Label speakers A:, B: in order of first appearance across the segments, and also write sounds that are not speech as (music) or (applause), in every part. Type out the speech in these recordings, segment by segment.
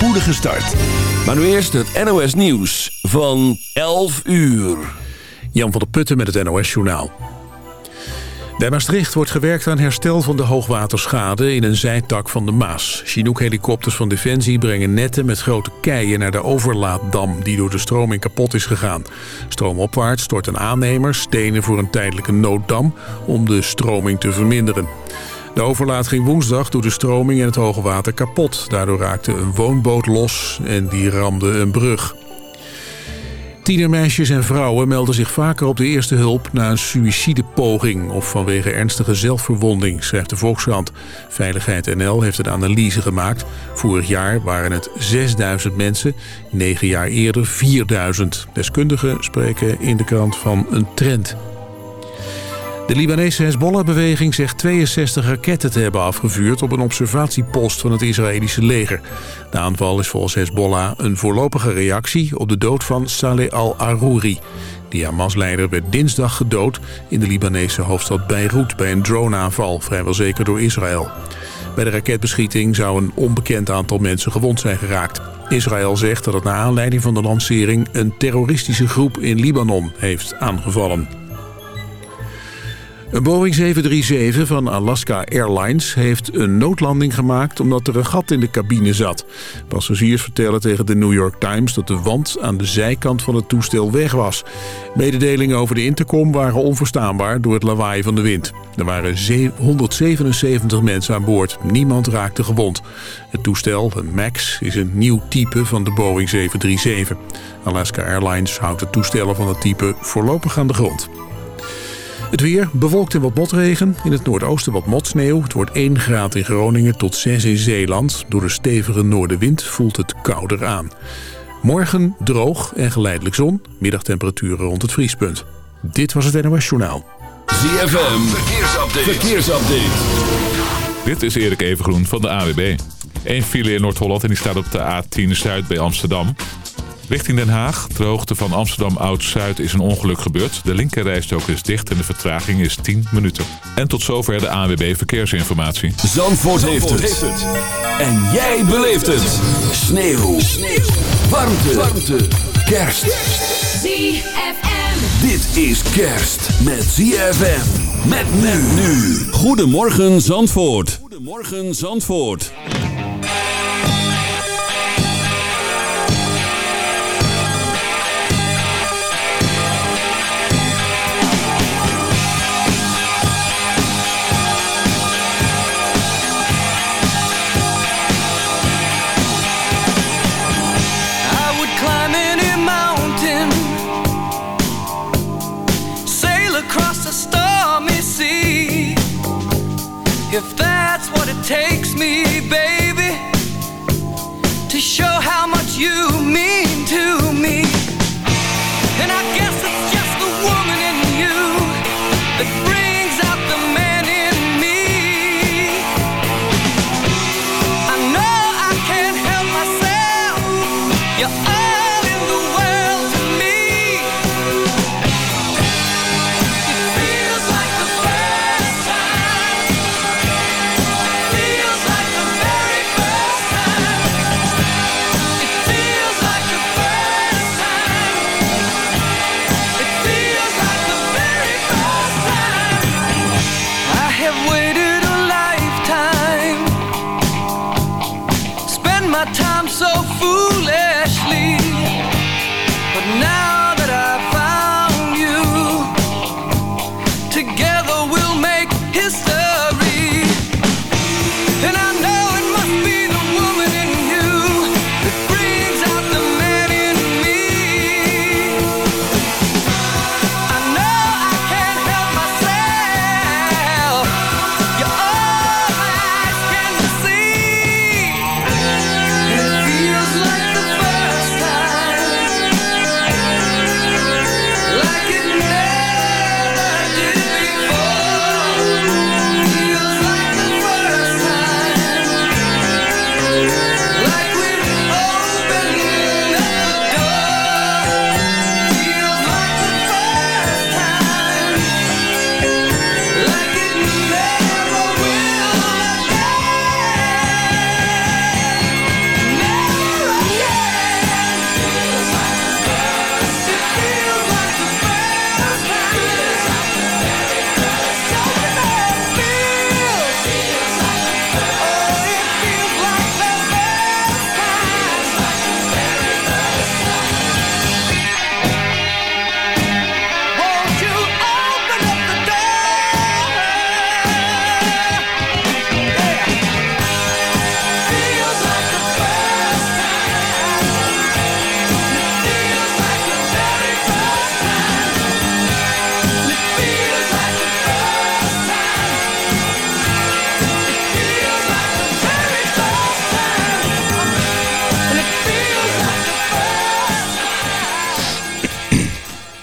A: spoedige start. Maar nu eerst het NOS Nieuws van 11 uur.
B: Jan van der Putten met het NOS Journaal. Bij Maastricht wordt gewerkt aan herstel van de hoogwaterschade in een zijtak van de Maas. Chinook-helikopters van Defensie brengen netten met grote keien naar de overlaaddam die door de stroming kapot is gegaan. Stroomopwaarts storten aannemers stenen voor een tijdelijke nooddam om de stroming te verminderen. De overlaat ging woensdag door de stroming en het hoge water kapot. Daardoor raakte een woonboot los en die ramde een brug. Tienermeisjes en vrouwen melden zich vaker op de eerste hulp... na een suïcidepoging of vanwege ernstige zelfverwonding, schrijft de Volkskrant. Veiligheid NL heeft een analyse gemaakt. Vorig jaar waren het 6000 mensen, negen jaar eerder 4000. Deskundigen spreken in de krant van een trend. De Libanese Hezbollah-beweging zegt 62 raketten te hebben afgevuurd... op een observatiepost van het Israëlische leger. De aanval is volgens Hezbollah een voorlopige reactie... op de dood van Saleh al-Arouri. Die Hamas-leider werd dinsdag gedood in de Libanese hoofdstad Beirut... bij een droneaanval, vrijwel zeker door Israël. Bij de raketbeschieting zou een onbekend aantal mensen gewond zijn geraakt. Israël zegt dat het naar aanleiding van de lancering... een terroristische groep in Libanon heeft aangevallen. Een Boeing 737 van Alaska Airlines heeft een noodlanding gemaakt omdat er een gat in de cabine zat. Passagiers vertellen tegen de New York Times dat de wand aan de zijkant van het toestel weg was. Mededelingen over de intercom waren onverstaanbaar door het lawaai van de wind. Er waren 177 mensen aan boord. Niemand raakte gewond. Het toestel, een MAX, is een nieuw type van de Boeing 737. Alaska Airlines houdt de toestellen van het type voorlopig aan de grond. Het weer bewolkt en wat motregen. In het noordoosten wat motsneeuw. Het wordt 1 graad in Groningen tot 6 in Zeeland. Door de stevige noordenwind voelt het kouder aan. Morgen droog en geleidelijk zon. Middagtemperaturen rond het vriespunt. Dit was het NOS Journaal.
A: ZFM, verkeersupdate. verkeersupdate.
C: Dit is Erik Evengroen van de AWB. Eén file in Noord-Holland en die staat op de A10 Zuid bij Amsterdam. Richting Den Haag, de hoogte van Amsterdam Oud-Zuid, is een ongeluk gebeurd. De linkerrijstok is dicht en de vertraging is 10 minuten. En tot zover de ANWB Verkeersinformatie.
A: Zandvoort, heeft, het. En jij beleeft het. Sneeuw. Sneeuw. Warmte. Warmte. Kerst.
D: ZFM.
A: Dit is kerst met ZFM. Met men nu. Goedemorgen Zandvoort. Goedemorgen Zandvoort.
E: If that's what it takes me, baby, to show how much you mean to me. And I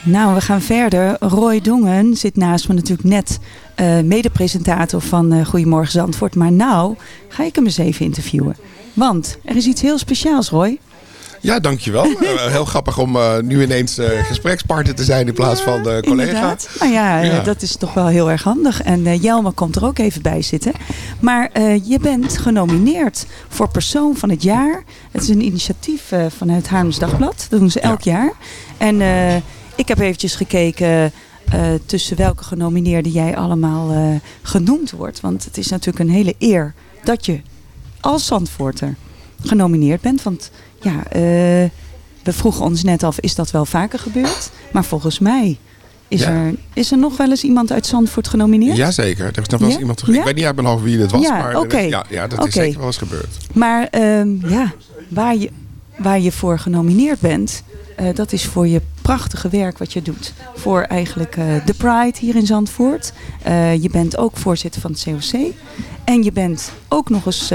D: Nou, we gaan verder. Roy Dongen zit naast me natuurlijk net eh mede-presentator van eh Goedemorgen Zandvoort. Maar nou ga ik hem eens even interviewen. Want er is iets heel speciaals, Roy.
F: Ja, dankjewel. (laughs) Eh, heel grappig om nu ineens gesprekspartner te zijn in plaats van de collega.
D: Inderdaad. Nou ja,
F: Ja.
D: dat is toch wel heel erg handig. En Jelmer komt er ook even bij zitten. Maar je bent genomineerd voor Persoon van het Jaar. Het is een initiatief vanuit Haarlems Dagblad. Dat doen ze elk jaar. En ik heb eventjes gekeken eh, tussen welke genomineerden jij allemaal eh, genoemd wordt. Want het is natuurlijk een hele eer dat je als Zandvoorter genomineerd bent. Want ja, eh, we vroegen ons net af, is dat wel vaker gebeurd? Maar volgens mij is,
F: Ja.
D: er, is er nog wel eens iemand uit Zandvoort genomineerd?
F: Jazeker, er is nog wel eens
D: Ja?
F: iemand...
D: Ja?
F: Ik weet niet uit mijn hoofd wie dit was,
D: Ja,
F: maar ja, ja, dat is zeker wel eens gebeurd.
D: Maar ehm, ja, waar je, waar je voor genomineerd bent, eh, dat is voor je prachtige werk wat je doet. Voor eigenlijk eh, de Pride hier in Zandvoort. Eh, je bent ook voorzitter van het COC. En je bent ook nog eens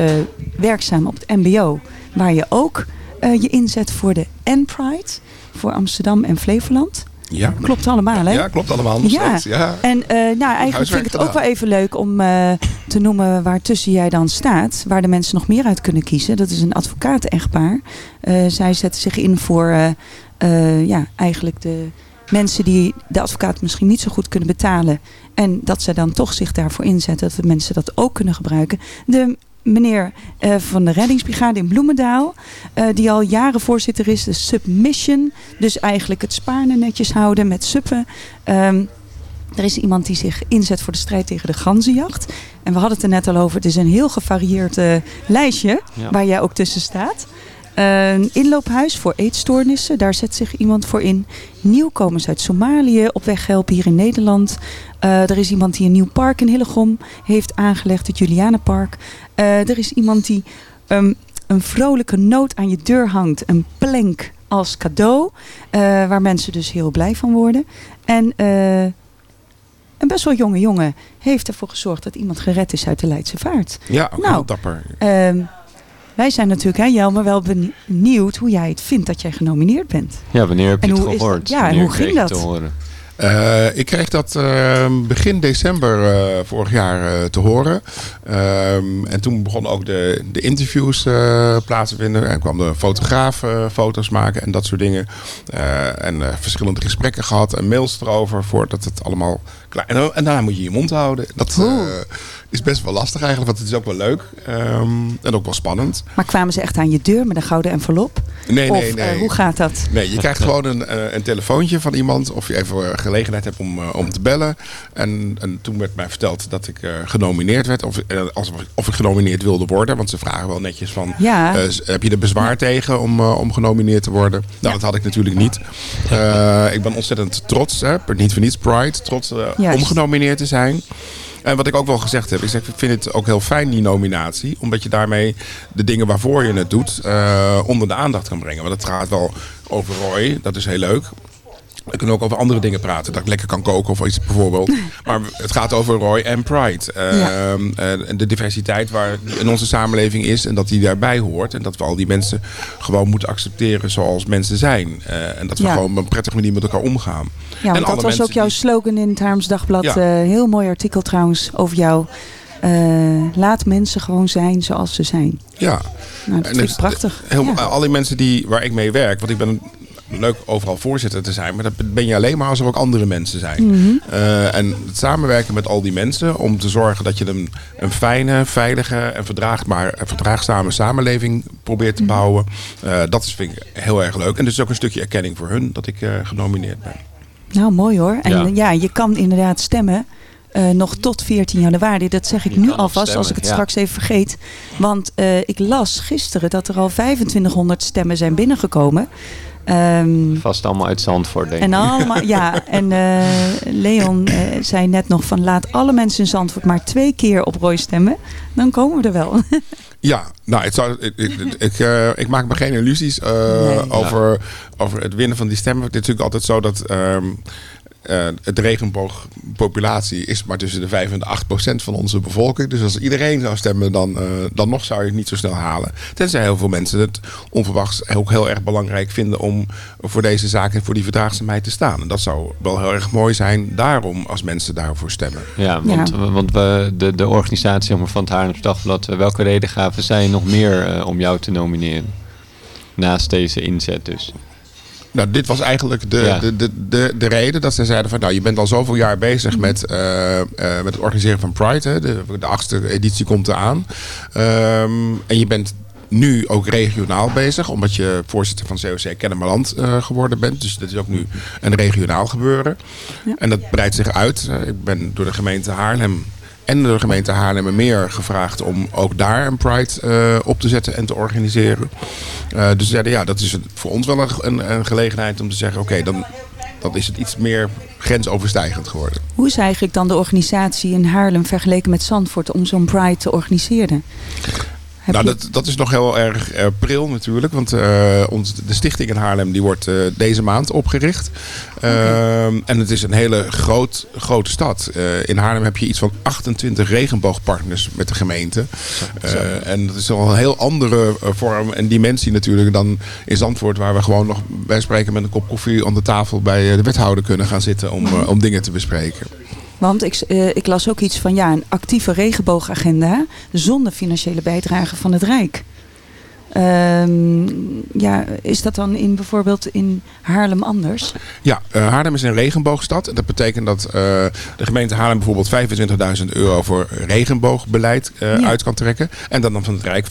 D: werkzaam op het MBO, waar je ook je inzet voor de N-Pride. Voor Amsterdam en Flevoland.
F: Ja,
D: Klopt allemaal, hè?
F: ja klopt allemaal. Nog
D: Ja.
F: steeds. Ja.
D: En nou, eigenlijk vind ik het ook wel even leuk om te noemen waar tussen jij dan staat. Waar de mensen nog meer uit kunnen kiezen. Dat is een advocaat-echtpaar. Zij zetten zich in voor eh, ja, eigenlijk de mensen die de advocaat misschien niet zo goed kunnen betalen. En dat ze dan toch zich daarvoor inzetten. Dat de mensen dat ook kunnen gebruiken. De meneer eh, van de reddingsbrigade in Bloemendaal. eh, die al jaren voorzitter is. De Submission. Dus eigenlijk het spaarnen netjes houden met suppen. Ehm, er is iemand die zich inzet voor de strijd tegen de ganzenjacht. En we hadden het er net al over. Het is een heel gevarieerd lijstje.
G: Ja.
D: Waar jij ook tussen staat. Een inloophuis voor eetstoornissen. Daar zet zich iemand voor in. Nieuwkomers uit Somalië op weg helpen hier in Nederland. Eh, er is iemand die een nieuw park in Hillegom heeft aangelegd. Het Julianenpark. Eh, er is iemand die ehm, een vrolijke noot aan je deur hangt. Een plank als cadeau. eh, waar mensen dus heel blij van worden. En een best wel jonge jongen heeft ervoor gezorgd dat iemand gered is uit de Leidse Vaart.
F: Ja, ook
D: Nou.
F: heel dapper.
D: Ehm, wij zijn natuurlijk, hè, Jelmer, wel benieuwd hoe jij het vindt dat jij genomineerd bent.
G: Ja, wanneer heb je
D: En
G: het gehoord?
D: Ja, en hoe ging dat?
G: te horen?
F: Eh, ik kreeg dat eh, begin december eh, vorig jaar eh, te horen. Ehm, en toen begonnen ook de, de interviews eh, plaats te vinden. En kwam de fotograaf eh, foto's maken en dat soort dingen. Eh, en eh, verschillende gesprekken gehad en mails erover voordat het allemaal klaar En, en daarna moet je je mond houden. Dat eh, is best wel lastig eigenlijk, want het is ook wel leuk. Ehm, en ook wel spannend.
D: Maar kwamen ze echt aan je deur met een gouden envelop?
F: Nee,
D: of
F: nee,
D: eh,
F: nee.
D: hoe gaat dat?
F: Nee, je krijgt gewoon een, eh, een telefoontje van iemand. Of je even gelegenheid hebt om, om te bellen. En, en toen werd mij verteld dat ik genomineerd werd. Of, als, of ik genomineerd wilde worden. Want ze vragen wel netjes van...
D: Ja.
F: heb je er bezwaar tegen om, om genomineerd te worden? Nou, dat had ik natuurlijk niet. Ik ben ontzettend trots. Hè, niet voor niets Pride. Trots eh, Om genomineerd te zijn. En wat ik ook wel gezegd heb, ik, zeg, ik vind het ook heel fijn die nominatie. Omdat je daarmee de dingen waarvoor je het doet eh, onder de aandacht kan brengen. Want het gaat wel over Roy, dat is heel leuk. We kunnen ook over andere dingen praten. Dat ik lekker kan koken of iets bijvoorbeeld. (laughs) Maar het gaat over Roy en Pride.
D: Ja.
F: Ehm, eh, en de diversiteit waar in onze samenleving is. En dat die daarbij hoort. En dat we al die mensen gewoon moeten accepteren zoals mensen zijn. Eh, en dat we
D: Ja.
F: gewoon op een prettige manier met elkaar omgaan.
D: Ja,
F: alle
D: dat was ook jouw slogan in het Haarlems Dagblad.
F: Ja.
D: Eh, heel mooi artikel trouwens over jou. Laat mensen gewoon zijn zoals ze zijn.
F: Ja.
D: Nou, dat
F: En
D: vind ik
F: dus
D: prachtig.
F: Heel,
D: Ja.
F: Al die mensen die, waar ik mee werk, want ik ben leuk overal voorzitter te zijn, maar dat ben je alleen maar als er ook andere mensen zijn.
D: Mhm.
F: Eh, en het samenwerken met al die mensen om te zorgen dat je een, een fijne, veilige en verdraagbaar, en verdraagzame samenleving probeert
D: Mhm.
F: te bouwen, eh, dat is, vind ik heel erg leuk. En dus ook een stukje erkenning voor hun dat ik eh, genomineerd ben.
D: Nou, mooi hoor. En
G: Ja.
D: ja, je kan inderdaad stemmen. eh, nog tot 14 januari. Dat zeg ik
G: Je
D: nu alvast, als ik het
G: ja.
D: straks even vergeet. Want eh, ik las gisteren dat er al 2500 stemmen zijn binnengekomen. Ehm,
G: Vast allemaal uit Zandvoort, denk ik.
D: en allemaal, ja, (laughs) en eh, Leon eh, zei net nog van laat alle mensen in Zandvoort maar twee keer op Roy stemmen. Dan komen we er wel. (laughs)
F: Ja, nou, het zou, ik, ik, ik, eh, ik maak me geen illusies eh,
D: Nee.
F: over, over het winnen van die stemmen. Het is natuurlijk altijd zo dat ehm, eh, het regenboogpopulatie is maar tussen de 5 en de 8 procent van onze bevolking. Dus als iedereen zou stemmen, dan, eh, dan nog zou je het niet zo snel halen. Tenzij heel veel mensen het onverwachts ook heel erg belangrijk vinden om voor deze zaak en voor die verdraagzaamheid te staan. En dat zou wel heel erg mooi zijn daarom als mensen daarvoor stemmen.
G: Ja, want,
D: Ja.
G: want we, de, de organisatie van het Haarlems Dagblad, eh, welke reden gaven zij nog meer om jou te nomineren? Naast deze inzet dus.
F: Nou, dit was eigenlijk de,
G: Ja.
F: de, de, de, de reden dat ze zeiden van nou, je bent al zoveel jaar bezig met, eh, eh, met het organiseren van Pride. Hè. De, de achtste editie komt eraan. Ehm, en je bent nu ook regionaal bezig, omdat je voorzitter van COC Kennemerland eh, geworden bent. Dus dat is ook nu een regionaal gebeuren.
D: Ja.
F: En dat breidt zich uit. Ik ben door de gemeente Haarlem en door de gemeente Haarlemmermeer gevraagd om ook daar een Pride op te zetten en te organiseren. Eh, dus zeiden, ja, dat is voor ons wel een, een, een gelegenheid om te zeggen, oké, dan, dan is het iets meer grensoverstijgend geworden.
D: Hoe is eigenlijk dan de organisatie in Haarlem vergeleken met Zandvoort om zo'n Pride te organiseren? Heb
F: nou,
D: je-
F: dat, dat is nog heel erg pril natuurlijk. Want eh, ons, de stichting in Haarlem die wordt eh, deze maand opgericht. Ehm, en het is een hele groot, grote stad. Eh, in Haarlem heb je iets van 28 regenboogpartners met de gemeente. En dat is al een heel andere vorm en dimensie natuurlijk dan in Zandvoort. Waar we gewoon nog bij spreken met een kop koffie aan de tafel bij de wethouder kunnen gaan zitten om, om dingen te bespreken.
D: Want ik, eh, ik las ook iets van ja, een actieve regenboogagenda zonder financiële bijdrage van het Rijk. Ehm, ja, is dat dan in bijvoorbeeld in Haarlem anders?
F: Ja, eh, Haarlem is een regenboogstad. En dat betekent dat eh, de gemeente Haarlem bijvoorbeeld 25.000 euro voor regenboogbeleid eh,
D: Ja.
F: uit kan trekken. En dan, dan van het Rijk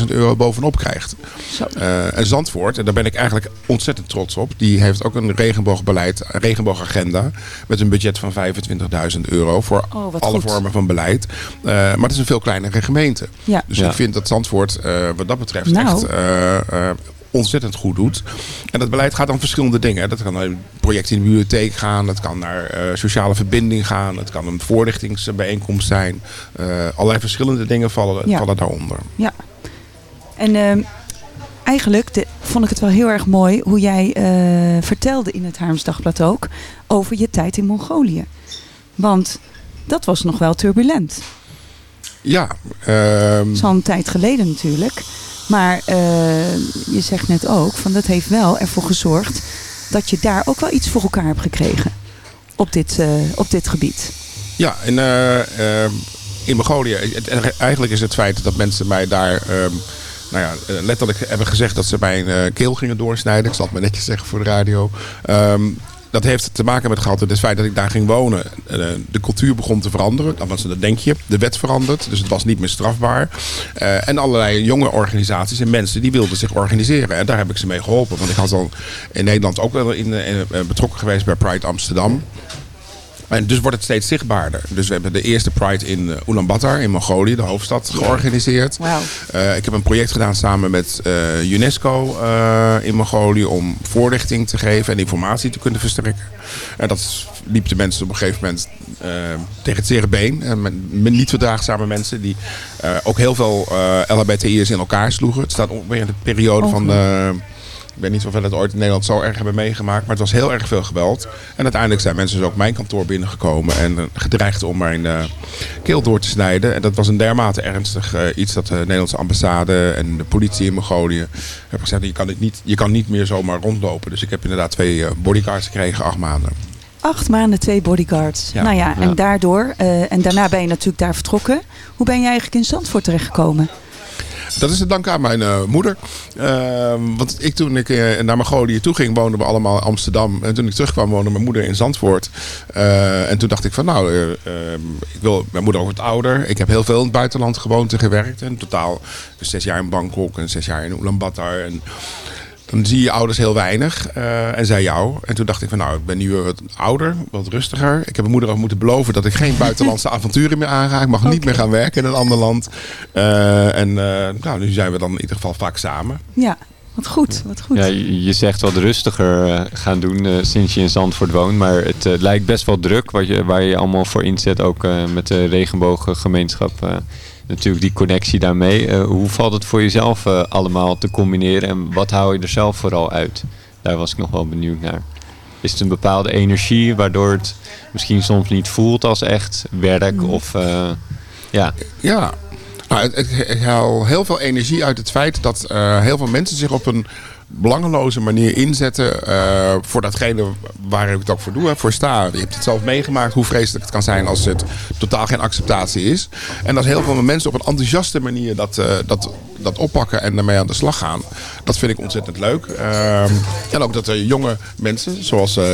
F: 25.000 euro bovenop krijgt.
D: Zo.
F: Eh, en Zandvoort, en daar ben ik eigenlijk ontzettend trots op. Die heeft ook een regenboogbeleid, een regenboogagenda. Met een budget van 25.000 euro voor
D: Oh,
F: alle
D: goed.
F: vormen van beleid. Eh, maar het is een veel kleinere gemeente.
D: Ja.
F: Dus
G: Ja.
F: ik vind dat Zandvoort eh, wat dat betreft
D: Nou.
F: echt eh, eh, ontzettend goed doet. En dat beleid gaat om verschillende dingen. Dat kan naar een project in de bibliotheek gaan. Dat kan naar eh, sociale verbinding gaan. Het kan een voorlichtingsbijeenkomst zijn. Eh, allerlei verschillende dingen vallen,
D: Ja.
F: vallen daaronder.
D: Ja. En ehm, eigenlijk de- vond ik het wel heel erg mooi hoe jij vertelde in het Haarlems Dagblad ook over je tijd in Mongolië. Want dat was nog wel turbulent.
F: Ja, ehm,
D: Dat is al een tijd geleden natuurlijk. Maar eh, je zegt net ook, van dat heeft wel ervoor gezorgd dat je daar ook wel iets voor elkaar hebt gekregen. Op dit, eh, op dit gebied.
F: Ja, in, eh, in Mongolië. eigenlijk is het feit dat mensen mij daar. ehm, nou ja, letterlijk hebben gezegd dat ze mijn keel gingen doorsnijden. Ik zal het maar netjes zeggen voor de radio. Ehm, dat heeft te maken met gehad het feit dat ik daar ging wonen. Eh, de cultuur begon te veranderen. Althans, dat denk je. De wet verandert. Dus het was niet meer strafbaar. Eh, en allerlei jonge organisaties en mensen die wilden zich organiseren. En daar heb ik ze mee geholpen. Want ik had al in Nederland ook wel in, eh, eh, betrokken geweest bij Pride Amsterdam. En dus wordt het steeds zichtbaarder. Dus we hebben de eerste Pride in eh, Ulaanbaatar in Mongolië, de hoofdstad, georganiseerd. Eh, ik heb een project gedaan samen met eh, UNESCO in Mongolië om voorlichting te geven en informatie te kunnen verstrekken. En dat liep de mensen op een gegeven moment tegen het zere been. En met, met niet verdraagzame mensen die ook heel veel LHBTI'ers in elkaar sloegen. Het staat ongeveer in de periode van weet niet of we dat ooit in Nederland zo erg hebben meegemaakt. Maar het was heel erg veel geweld. En uiteindelijk zijn mensen dus ook mijn kantoor binnengekomen. En eh, gedreigd om mijn eh, keel door te snijden. En dat was een dermate ernstig eh, iets dat de Nederlandse ambassade en de politie in Mongolië hebben gezegd. Je kan, dit niet, je kan niet meer zomaar rondlopen. Dus ik heb inderdaad twee bodyguards gekregen, acht maanden.
D: Acht maanden, twee bodyguards.
F: Ja.
D: Nou ja,
G: Ja.
D: en daardoor, en daarna ben je natuurlijk daar vertrokken. Hoe ben je eigenlijk in Zandvoort terechtgekomen?
F: Dat is te danken aan mijn eh, moeder. Ehm, want ik toen ik eh, naar Mongolië toe ging, woonden we allemaal in Amsterdam. En toen ik terugkwam, woonde mijn moeder in Zandvoort. Eh, en toen dacht ik van nou, eh, ehm, ik wil, mijn moeder wordt ouder. Ik heb heel veel in het buitenland gewoond en gewerkt. En totaal zes jaar in Bangkok en zes jaar in Ulaanbaatar. En dan zie je ouders heel weinig. eh, en zij jou. En toen dacht ik van nou, ik ben nu wat ouder, wat rustiger. Ik heb mijn moeder ook moeten beloven dat ik geen buitenlandse (laughs) avonturen meer aanga. Ik mag niet meer gaan werken in een ander land. Eh, en eh, nou, nu zijn we dan in ieder geval vaak samen.
D: Ja, wat goed, wat goed.
G: Ja, je zegt wat rustiger gaan doen sinds je in Zandvoort woont. Maar het lijkt best wel druk wat je, waar je allemaal voor inzet. Ook eh, met de regenbooggemeenschap. Natuurlijk die connectie daarmee. Eh, hoe valt het voor jezelf eh, allemaal te combineren? En wat hou je er zelf vooral uit? Daar was ik nog wel benieuwd naar. is het een bepaalde energie waardoor het misschien soms niet voelt als echt werk of eh, ja.
F: Ja, nou, het, ik haal heel veel energie uit het feit dat heel veel mensen zich op een belangeloze manier inzetten eh, voor datgene waar ik het ook voor doe, hè, voor sta. Je hebt het zelf meegemaakt hoe vreselijk het kan zijn als het totaal geen acceptatie is. En dat heel veel mensen op een enthousiaste manier dat, eh, dat, dat oppakken en daarmee aan de slag gaan. Dat vind ik ontzettend leuk. Ehm, en ook dat er jonge mensen, zoals eh,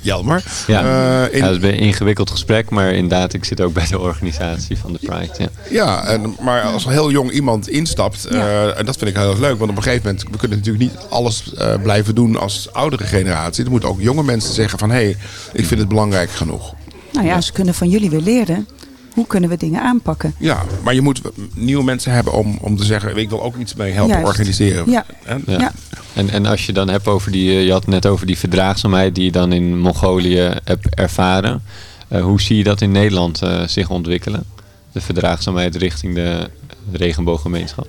F: Jelmer,
G: Ja.
F: eh, in,
G: ja, dat is een ingewikkeld gesprek, maar inderdaad, ik zit ook bij de organisatie van de Pride. Ja.
F: Ja, en, maar als er heel jong iemand instapt, eh, en dat vind ik heel erg leuk. Want op een gegeven moment, we kunnen natuurlijk niet alles eh, blijven doen als oudere generatie. Er moeten ook jonge mensen zeggen van, hé, hey, ik vind het belangrijk genoeg.
D: Nou ja, ze kunnen van jullie weer leren. Hoe kunnen we dingen aanpakken?
F: Ja, maar je moet nieuwe mensen hebben om, om te zeggen, ik wil ook iets mee helpen
D: Juist.
F: organiseren.
D: Ja.
F: En,
G: Ja.
D: Ja.
G: En, en als je dan hebt over die, eh, je had net over die verdraagzaamheid die je dan in Mongolië hebt ervaren. Eh, hoe zie je dat in Nederland eh, zich ontwikkelen? De verdraagzaamheid richting de regenbooggemeenschap.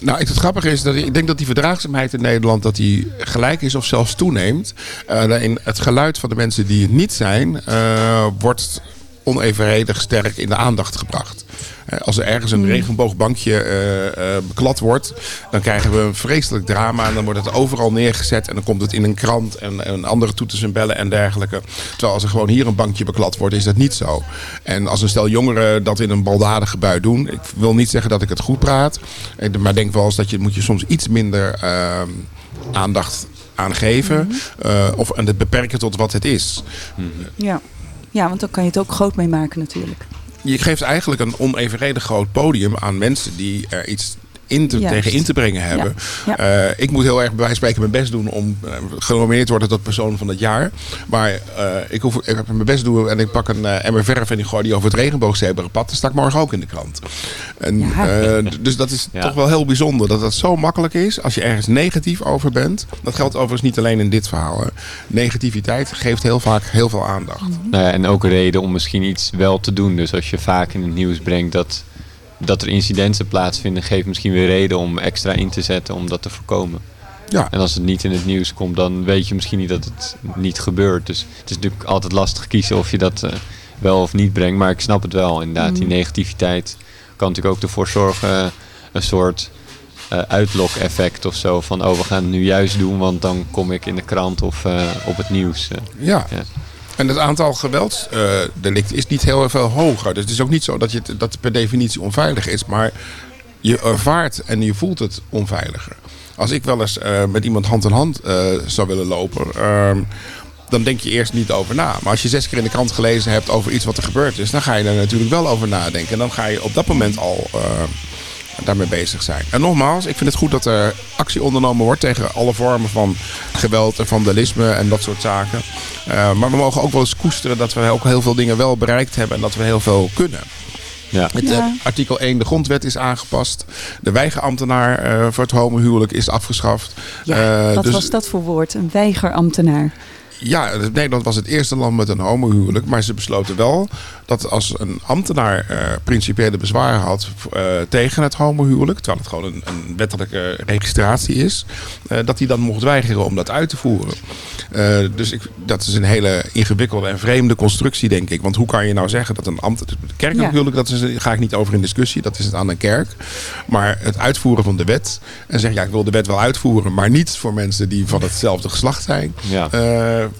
F: Nou, het grappige is dat ik denk dat die verdraagzaamheid in Nederland dat die gelijk is of zelfs toeneemt. Eh, in het geluid van de mensen die het niet zijn, eh, wordt onevenredig sterk in de aandacht gebracht. Eh, als er ergens een regenboogbankje eh, eh, beklad wordt, dan krijgen we een vreselijk drama. En dan wordt het overal neergezet en dan komt het in een krant en, en andere toeters en bellen en dergelijke. Terwijl als er gewoon hier een bankje beklad wordt, is dat niet zo. En als een stel jongeren dat in een baldadige bui doen, ik wil niet zeggen dat ik het goed praat, maar denk wel eens dat je moet je soms iets minder ehm, aandacht aan geven. eh, of en het beperken tot wat het is.
D: Ja. Ja, want dan kan je het ook groot mee maken natuurlijk.
F: Je geeft eigenlijk een onevenredig groot podium aan mensen die er iets in te,
D: Juist.
F: tegen in te brengen hebben.
D: Ja.
F: Eh, ik moet heel erg bij wijze van spreken mijn best doen om eh, genomineerd te worden tot persoon van het jaar. Maar eh, ik, hoef, ik heb mijn best doen en ik pak een eh, emmer verf en ik gooi die over het regenboogzebrapad. Dan sta ik morgen ook in de krant. En,
D: Ja.
F: eh, dus dat is
G: Ja.
F: toch wel heel bijzonder dat dat zo makkelijk is als je ergens negatief over bent. Dat geldt overigens niet alleen in dit verhaal. hè. Negativiteit geeft heel vaak heel veel aandacht.
G: Nou ja, en ook een reden om misschien iets wel te doen. Dus als je vaak in het nieuws brengt dat, dat er incidenten plaatsvinden, geeft misschien weer reden om extra in te zetten om dat te voorkomen.
F: Ja.
G: En als het niet in het nieuws komt, dan weet je misschien niet dat het niet gebeurt. Dus het is natuurlijk altijd lastig kiezen of je dat eh, wel of niet brengt. Maar ik snap het wel, inderdaad. Die negativiteit kan natuurlijk ook ervoor zorgen, eh, een soort eh uitlok-effect of zo. Van, oh, we gaan het nu juist doen, want dan kom ik in de krant of op het nieuws.
F: Ja.
G: Ja.
F: En het aantal geweldsdelicten is niet heel veel hoger. Dus het is ook niet zo dat, je dat per definitie onveilig is. Maar je ervaart en je voelt het onveiliger. Als ik wel eens eh, met iemand hand in hand eh, zou willen lopen... ehm, dan denk je eerst niet over na. Maar als je zes keer in de krant gelezen hebt over iets wat er gebeurd is... dan ga je er natuurlijk wel over nadenken. En dan ga je op dat moment al... eh, daarmee bezig zijn. En nogmaals, ik vind het goed dat er actie ondernomen wordt tegen alle vormen van geweld en vandalisme en dat soort zaken. Eh, maar we mogen ook wel eens koesteren dat we ook heel veel dingen wel bereikt hebben en dat we heel veel kunnen.
G: Ja.
F: Het,
D: Ja.
F: eh, artikel 1, de grondwet is aangepast. De weigerambtenaar eh, voor het homohuwelijk is afgeschaft. Eh,
D: Wat
F: dus-
D: was dat voor woord? Een weigerambtenaar.
F: Ja, Nederland was het eerste land met een homohuwelijk. Maar ze besloten wel dat als een ambtenaar eh, principiële bezwaren had eh, tegen het homohuwelijk, terwijl het gewoon een, een wettelijke registratie is, eh, dat hij dan mocht weigeren om dat uit te voeren. Eh, dus ik, dat is een hele ingewikkelde en vreemde constructie, denk ik. Want hoe kan je nou zeggen dat een ambt... Het kerkelijk
D: Ja.
F: huwelijk, dat is, daar ga ik niet over in discussie. Dat is het aan een kerk. Maar het uitvoeren van de wet. En zeggen, ja, ik wil de wet wel uitvoeren. Maar niet voor mensen die van hetzelfde geslacht zijn.
G: Ja.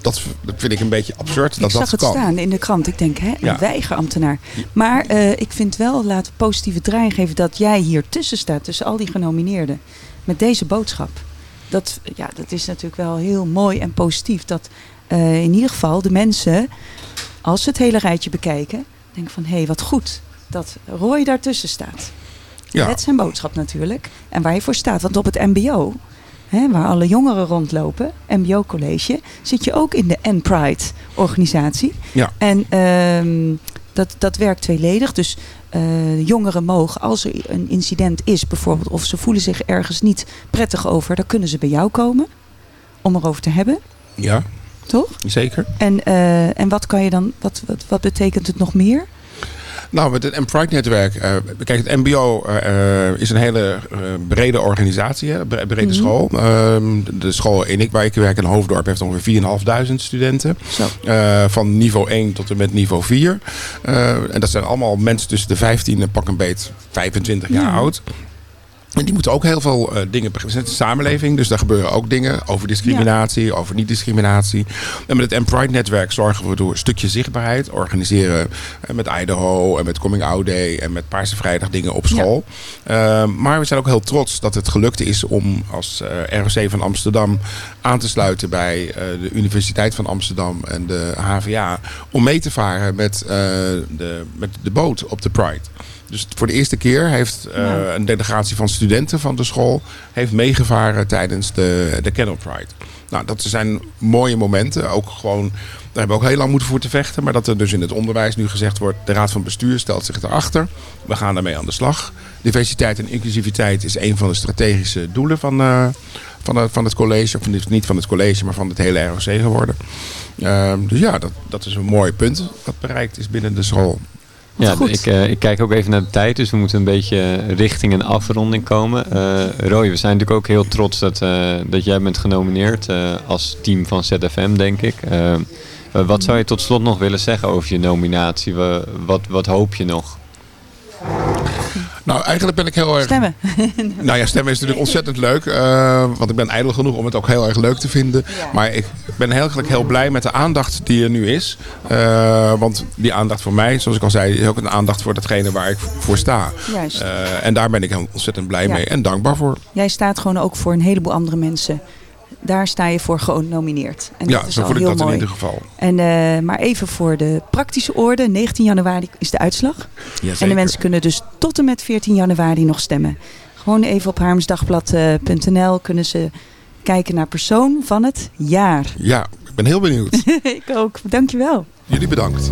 F: Dat, vind ik een beetje absurd dat
D: zag
F: dat
D: het
F: kan.
D: staan in de krant. Ik denk, hè, een
F: Ja.
D: weigerambtenaar. Maar eh, ik vind wel, laten we positieve draai geven... dat jij hier tussen staat, tussen al die genomineerden. Met deze boodschap. Dat, ja, dat is natuurlijk wel heel mooi en positief. Dat eh, in ieder geval de mensen, als ze het hele rijtje bekijken... denken van, hé, hey, wat goed dat Roy daartussen staat.
F: Ja.
D: Met zijn boodschap natuurlijk. En waar je voor staat. Want op het mbo, hè, waar alle jongeren rondlopen... mbo-college, zit je ook in de N-Pride organisatie.
F: Ja.
D: En ehm, dat, dat werkt tweeledig. Dus eh, jongeren mogen, als er een incident is bijvoorbeeld... of ze voelen zich ergens niet prettig over... dan kunnen ze bij jou komen om erover te hebben.
F: Ja,
D: Toch?
F: zeker.
D: En, eh, en wat kan je dan, wat, wat, wat betekent het nog meer?
F: Nou, met het M-Pride-netwerk. eh, kijk, het MBO eh, eh, is een hele brede organisatie, hè, bre- brede school. Ehm, de school in ik, waar ik werk in Hoofddorp heeft ongeveer 4.500 studenten.
D: Zo.
F: Van niveau 1 tot en met niveau 4. Eh, en dat zijn allemaal mensen tussen de 15 en pak een beet 25 jaar
D: Ja.
F: oud. En die moeten ook heel veel eh, dingen begrijpen. We zijn een samenleving, dus daar gebeuren ook dingen over discriminatie, over niet-discriminatie. En met het M-Pride-netwerk zorgen we door een stukje zichtbaarheid. Organiseren eh, met Idaho en met Coming Out Day en met Paarse Vrijdag dingen op school. Eh, maar we zijn ook heel trots dat het gelukt is om als eh, ROC van Amsterdam aan te sluiten bij de Universiteit van Amsterdam en de HVA. Om mee te varen met, de, met de boot op de Pride. Dus voor de eerste keer heeft eh, een delegatie van studenten van de school heeft meegevaren tijdens de, de Kennel Pride. Nou, dat zijn mooie momenten. Ook gewoon, daar hebben we ook heel lang moeten voor te vechten. Maar dat er dus in het onderwijs nu gezegd wordt, de Raad van Bestuur stelt zich erachter. We gaan daarmee aan de slag. Diversiteit en inclusiviteit is een van de strategische doelen van, eh, van, het, van het college. Of niet- van het college, maar van het hele ROC geworden. Ehm, dus ja, dat, dat is een mooi punt wat bereikt is binnen de school.
G: Ja, ik, eh, ik kijk ook even naar de tijd, dus we moeten een beetje richting een afronding komen. Eh Roy, we zijn natuurlijk ook heel trots dat, eh, dat jij bent genomineerd als team van ZFM, denk ik. Wat zou je tot slot nog willen zeggen over je nominatie? Wa- wat, wat hoop je nog?
F: Nou, eigenlijk ben ik heel erg
D: Stemmen. (laughs)
F: Nou ja, stemmen is natuurlijk ontzettend leuk. eh, want ik ben ijdel genoeg om het ook heel erg leuk te vinden. Maar ik ben eigenlijk heel blij met de aandacht die er nu is. Eh, want die aandacht voor mij, zoals ik al zei, is ook een aandacht voor datgene waar ik voor sta.
D: Juist.
F: Eh, en daar ben ik ontzettend blij
D: Ja.
F: mee en dankbaar voor.
D: Jij staat gewoon ook voor een heleboel andere mensen. Daar sta je voor genomineerd. En
F: ja,
D: dat is
F: zo voel ik
D: heel
F: dat
D: mooi.
F: in ieder geval.
D: En, eh, maar even voor de praktische orde. 19 januari is de uitslag.
F: Jazeker.
D: En de mensen kunnen dus tot en met 14 januari nog stemmen. Gewoon even op harmsdagblad.nl kunnen ze kijken naar persoon van het jaar.
F: Ja, ik ben heel benieuwd. (laughs)
D: ik ook. Dankjewel.
F: Jullie bedankt.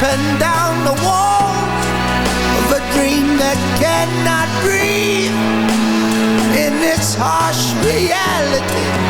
H: Left dripping down the walls of a dream that cannot breathe in its harsh reality.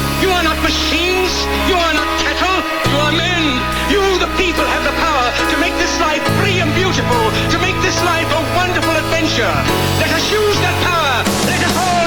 H: You are not machines, you are not cattle, you are men. You, the people, have the power to make this life free and beautiful, to make this life a wonderful adventure. Let us use that power. Let us all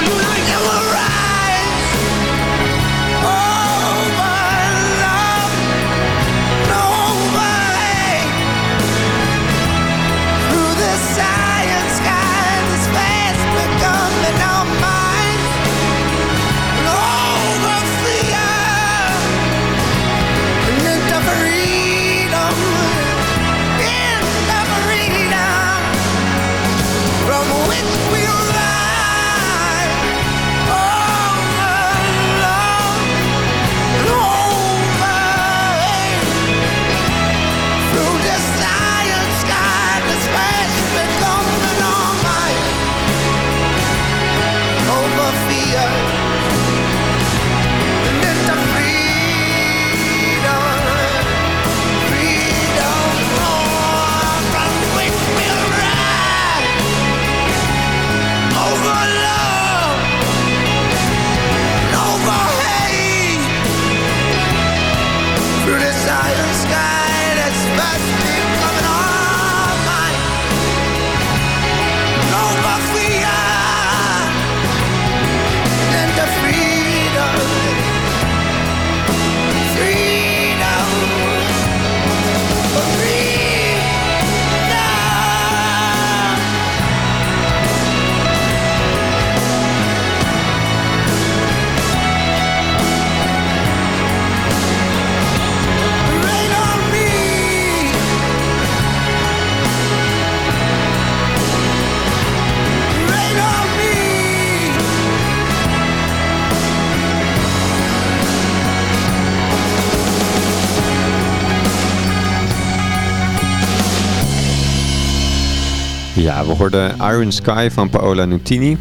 G: Ja, we hoorden Iron Sky van Paola Nutini.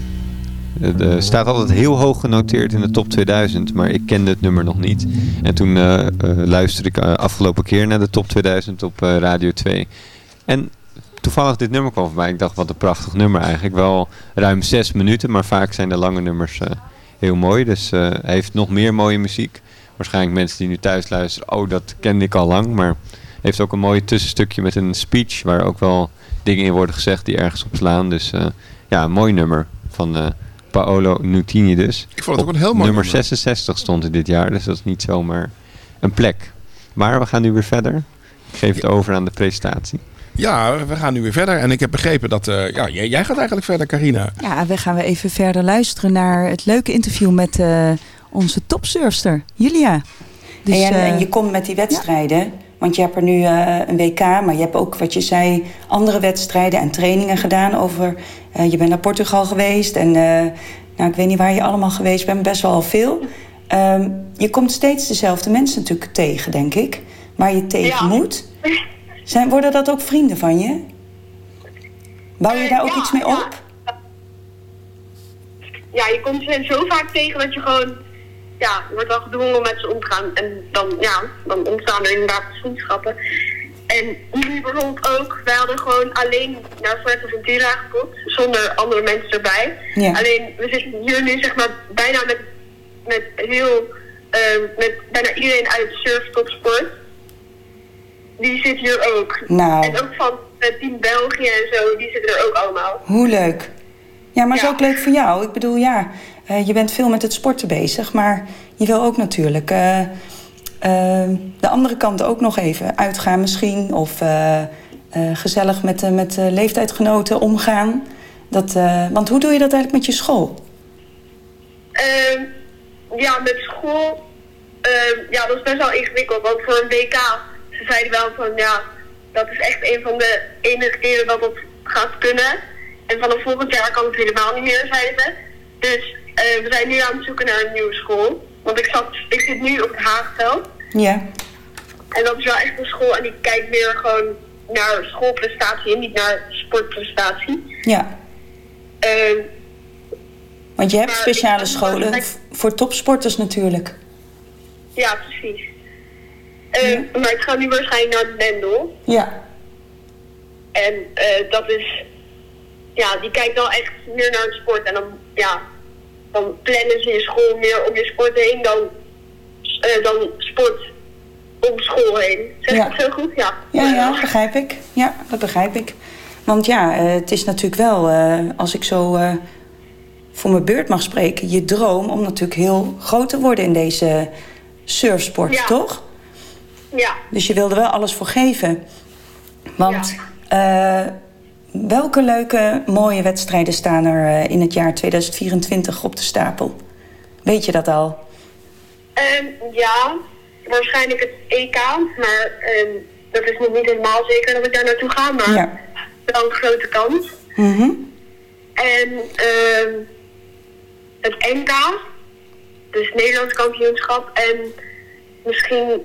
G: Het eh, staat altijd heel hoog genoteerd in de top 2000, maar ik kende het nummer nog niet. En toen eh, eh, luisterde ik afgelopen keer naar de top 2000 op Radio 2. En toevallig dit nummer kwam voorbij. Ik dacht, wat een prachtig nummer eigenlijk. Wel ruim zes minuten, maar vaak zijn de lange nummers heel mooi. Dus hij heeft nog meer mooie muziek. Waarschijnlijk mensen die nu thuis luisteren, oh dat kende ik al lang. Maar heeft ook een mooi tussenstukje met een speech waar ook wel dingen in worden gezegd die ergens op slaan. Dus eh, ja, een mooi nummer van eh, Paolo Nutini dus.
F: Ik vond het
G: Op
F: ook een heel mooi
G: nummer
F: nummer.
G: 66 stond hij dit jaar, dus dat is niet zomaar een plek. Maar we gaan nu weer verder. Ik geef het over aan de presentatie.
F: Ja, we gaan nu weer verder. En ik heb begrepen dat... eh, ja, jij, jij gaat eigenlijk verder, Carina.
D: Ja, we gaan we even verder luisteren naar het leuke interview met eh, onze topsurfster, Julia. Dus,
I: en,
D: eh,
I: en je komt met die wedstrijden, want je hebt er nu eh, een WK, maar je hebt ook, wat je zei, andere wedstrijden en trainingen gedaan over. eh, je bent naar Portugal geweest en eh, nou, ik weet niet waar je allemaal geweest bent, best wel veel. Ehm, je komt steeds dezelfde mensen natuurlijk tegen, denk ik, waar je tegen
J: Ja.
I: moet. Zijn, worden dat ook vrienden van je? Bouw je daar ook
J: Ja,
I: iets mee op?
J: ja, je komt ze zo vaak tegen dat je gewoon, ja, wordt wel gedwongen om met ze om te gaan. En dan, ja, dan ontstaan er inderdaad vriendschappen. En nu bijvoorbeeld ook, wij hadden gewoon alleen naar Fuerteventura geboekt, zonder andere mensen erbij.
I: Ja.
J: Alleen, we zitten hier nu zeg maar bijna met, met heel, eh, met bijna iedereen uit surftopsport. Die zit hier ook.
I: Nou.
J: En ook van het team België en zo, die zitten er ook allemaal.
I: Hoe leuk. Ja, maar is
J: Ja.
I: ook leuk voor jou. Ik bedoel, ja, eh, je bent veel met het sporten bezig, maar je wil ook natuurlijk eh, eh, de andere kant ook nog even uitgaan misschien. Of eh, eh, gezellig met, eh, met eh, leeftijdgenoten omgaan. Dat, eh, want hoe doe je dat eigenlijk met je school?
J: Ehm, ja, met school, ehm, ja, dat is best wel ingewikkeld. Want voor een WK, ze zeiden wel van ja, dat is echt een van de enige keren dat het gaat kunnen. En vanaf volgend jaar kan het helemaal niet meer, ze. Dus eh, we zijn nu aan het zoeken naar een nieuwe school. Want ik, zat, ik zit nu op het Haagveld.
I: Ja.
J: En dat is wel echt een school en die kijkt meer gewoon naar schoolprestatie en niet naar sportprestatie.
I: Ja.
J: Ehm,
I: Want je hebt speciale scholen voor topsporters natuurlijk.
J: ja, precies. Ehm, Maar ik ga nu waarschijnlijk naar Mendel.
I: Ja.
J: En eh, dat is, ja, die kijkt wel echt meer naar het sport. En dan, ja, dan plannen ze je school meer om je sport heen dan, eh, dan sport om school heen. Zeg
I: Ja.
J: ik dat zo goed? Ja.
I: Ja, ja, begrijp ik. Ja, dat begrijp ik. Want ja, eh, het is natuurlijk wel, eh, als ik zo voor mijn beurt mag spreken, je droom om natuurlijk heel groot te worden in deze surfsport,
J: Ja.
I: toch?
J: Ja.
I: Dus je wilde wel alles voor geven. Want eh, welke leuke, mooie wedstrijden staan er eh, in het jaar 2024 op de stapel? Weet je dat al?
J: Ehm, ja, waarschijnlijk het EK, maar ehm, dat is nog niet helemaal zeker dat ik daar naartoe ga, maar
I: Ja.
J: wel een grote kans.
I: Mhm.
J: En ehm, het NK, dus Nederlands kampioenschap en misschien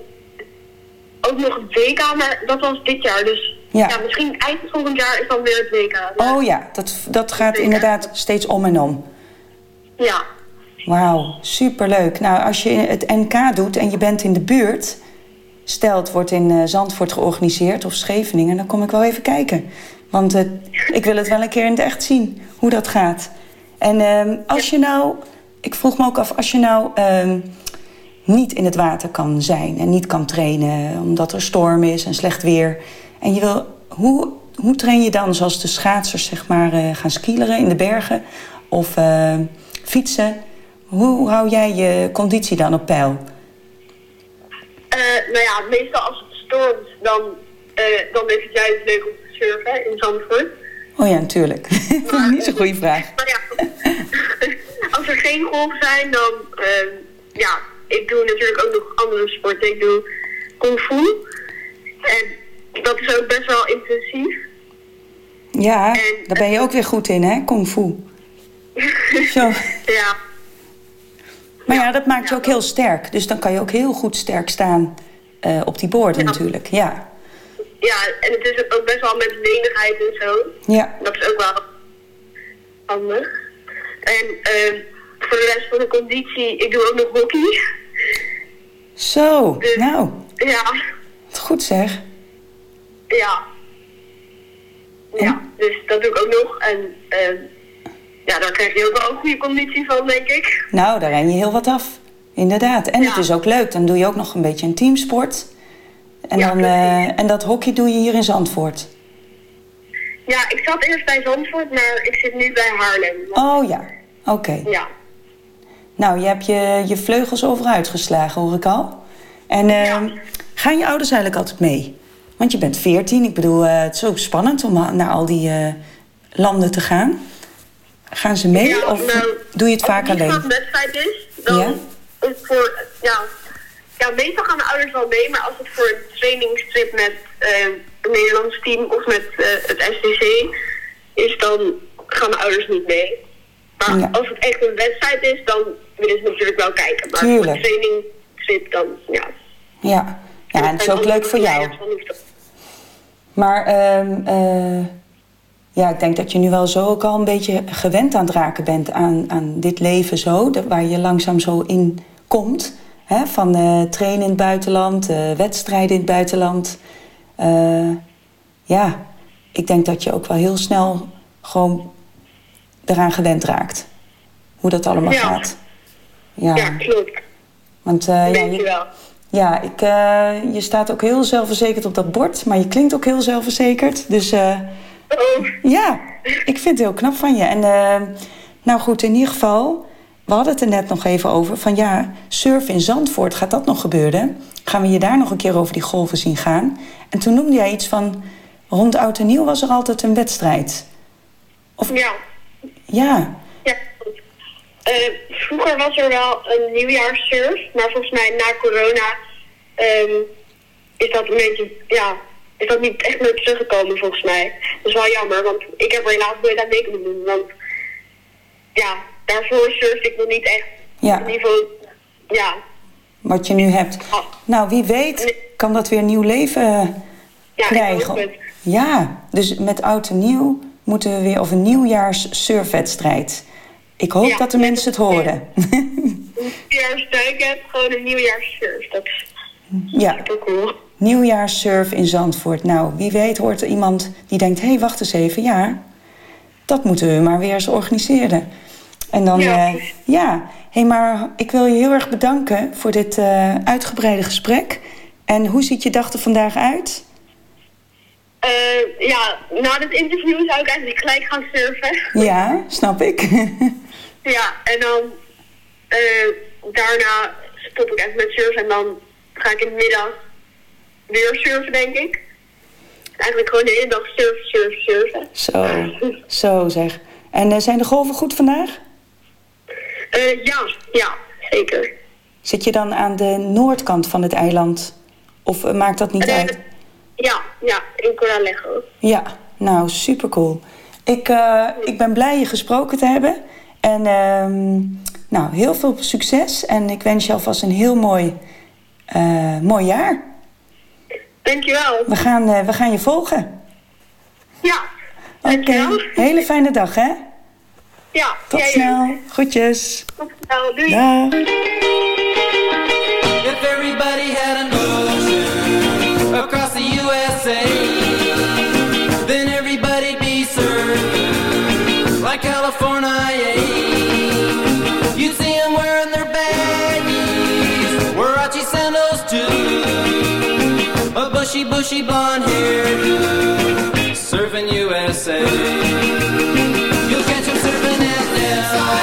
J: ook nog het WK, maar dat was dit jaar. Dus
I: Ja.
J: ja, misschien eind volgend jaar is dan weer het WK.
I: Oh ja, dat, dat gaat inderdaad steeds om en om.
J: Ja,
I: Wauw, superleuk. Nou, als je het NK doet en je bent in de buurt... stel het wordt in eh, Zandvoort georganiseerd of Scheveningen... dan kom ik wel even kijken. Want eh, ik wil het wel een keer in het echt zien, hoe dat gaat. En ehm, als je nou... Ik vroeg me ook af, als je nou ehm, niet in het water kan zijn... en niet kan trainen omdat er storm is en slecht weer... en je wil... Hoe, hoe train je dan, zoals de schaatsers zeg maar, eh, gaan skileren in de bergen... of eh, fietsen... Hoe hou jij je conditie dan op peil?
J: Eh, nou ja, meestal als het stormt, dan, dan is het juist leuk om te surfen in Zandvoort.
I: Oh ja, natuurlijk. (laughs) Niet zo'n goede vraag.
J: Maar ja, (laughs) als er geen golven zijn, dan... ja, ik doe natuurlijk ook nog andere sporten. Ik doe kung fu. En dat is ook best wel intensief.
I: Ja, daar ben je ook weer goed in, hè? Kung fu. (laughs) Zo.
J: Ja,
I: Maar ja, dat maakt je ook heel sterk. Dus dan kan je ook heel goed sterk staan eh, op die borden natuurlijk. Ja.
J: ja, en het is ook best wel met lenigheid en zo.
I: Ja.
J: Dat is ook wel handig. En ehm, voor de rest van de conditie, ik doe ook nog hockey.
I: Zo, nou,
J: Ja,
I: wat goed zeg.
J: Ja. Ja, dus dat doe ik ook nog. En ehm, ja, daar krijg je ook wel een goede conditie van, denk ik.
I: Nou, daar ren je heel wat af. Inderdaad. En het is ook leuk. Dan doe je ook nog een beetje een teamsport. En, dan, eh, en dat hockey doe je hier in Zandvoort.
J: Ja, ik zat eerst bij Zandvoort, maar ik zit nu bij Haarlem.
I: Oh ja, oké.
J: Ja.
I: Nou, je hebt je, je vleugels overuit geslagen, hoor ik al. En ehm, gaan je ouders eigenlijk altijd mee? Want je bent 14. Ik bedoel, eh, het is ook spannend om naar al die eh, landen te gaan. Gaan ze mee
J: Ja,
I: of
J: nou,
I: doe je het vaak
J: Als het
I: alleen?
J: niet voor een wedstrijd is, dan
I: Ja?
J: is voor, ja, ja, meestal gaan de ouders wel mee, maar als het voor een trainingstrip met eh, een Nederlands team of met eh, het STC is, dan gaan de ouders niet mee. Maar
I: Ja.
J: als het echt een wedstrijd is, dan willen ze natuurlijk wel kijken. Maar voor een trainingstrip, dan ja.
I: Ja. ja, en het is ook leuk voor jou.
J: begeleiders, dan hoeft dat-
I: Maar ehm, eh, ja, ik denk dat je nu wel zo ook al een beetje gewend aan het raken bent aan, aan dit leven zo, dat- waar je langzaam zo in komt. Hè? Van eh, trainen in het buitenland, eh, wedstrijden in het buitenland. Ja, ik denk dat je ook wel heel snel gewoon eraan gewend raakt. Hoe dat allemaal
J: Ja.
I: gaat. Ja,
J: Ja, klopt.
I: want eh, ja,
J: je.
I: Ja ik, eh, je staat ook heel zelfverzekerd op dat bord, maar je klinkt ook heel zelfverzekerd. Dus eh,
J: Oh,
I: ja, ik vind het heel knap van je. En eh, nou goed, in ieder geval, we hadden het er net nog even over. Van ja, surfen in Zandvoort, gaat dat nog gebeuren? Gaan we je daar nog een keer over die golven zien gaan? En toen noemde jij iets van, rond Oud en Nieuw was er altijd een wedstrijd.
J: ja.
I: Ja,
J: Ja. Eh, vroeger was er wel een nieuwjaarssurf, maar volgens mij na corona ehm, is dat een beetje, ja, is dat niet echt meer teruggekomen volgens mij. Dat is wel jammer, want ik heb er helaas nooit aan mee kunnen doen. Want ja, daarvoor surfde ik nog niet echt
I: Ja.
J: op niveau, ja,
I: wat je nu hebt. Nou, wie weet kan dat weer nieuw leven eh,
J: Ja,
I: krijgen. Ja, dus met oud en nieuw moeten we weer... of een nieuwjaars surfwedstrijd. Ik hoop
J: Ja,
I: dat de mensen het horen.
J: Nieuwjaarsduik gewoon een nieuwjaarssurf. Dat is
I: ja,
J: super cool.
I: nieuwjaarssurf in Zandvoort. Nou, wie weet hoort er iemand die denkt... hé, hey, wacht eens even, ja, dat moeten we maar weer eens organiseren. En dan,
J: Ja, precies.
I: ja. Hé, maar ik wil je heel erg bedanken voor dit eh, uitgebreide gesprek. En hoe ziet je dag er vandaag uit?
J: Eh, ja, na dit interview zou ik eigenlijk gelijk gaan surfen.
I: Ja, snap ik. (laughs)
J: Ja, en dan eh, daarna stop ik even met surfen en dan ga ik in de middag weer surfen, denk ik. Eigenlijk gewoon de hele dag surfen, surfen, surfen.
I: Zo, zo zeg. En eh, zijn de golven goed vandaag?
J: Ja, ja, zeker.
I: Zit je dan aan de noordkant van het eiland? Of maakt dat niet uit?
J: Ja, ja, in Coralejo.
I: Ja, nou, super cool. Ik, eh, ik ben blij je gesproken te hebben. En ehm, nou, heel veel succes. En ik wens je alvast een heel mooi, eh, mooi jaar.
J: Dankjewel.
I: We gaan, eh, we gaan je volgen.
J: Ja,
I: Oké, hele fijne dag, hè?
J: Ja,
I: Tot snel.
J: ook.
I: Groetjes.
J: Tot snel, doei.
I: Dag.
E: Like California. You'd see them wearing their baggies, Warachi sandals too, a bushy, bushy blonde hair, surfing USA. You'll catch them surfing at Nell,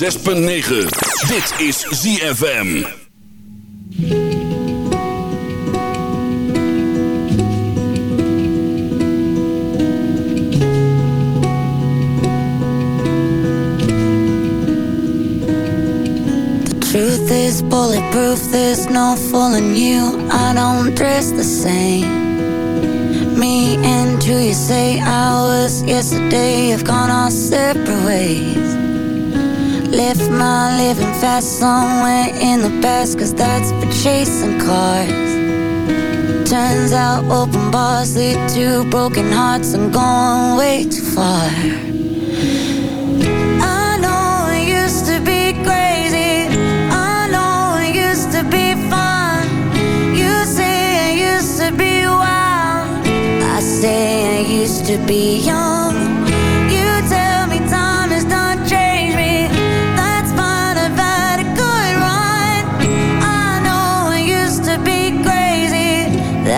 A: 106.9. Dit is ZFM.
K: Truth is bulletproof, there's no fooling you. I don't dress the same. Me and who you say I was yesterday have gone our separate ways. Left my living fast somewhere in the past, cause that's for chasing cars. Turns out open bars lead to broken hearts I'm going way too far. I know used to be crazy. I know used to be fun. You say used to be wild. I say I used to be young.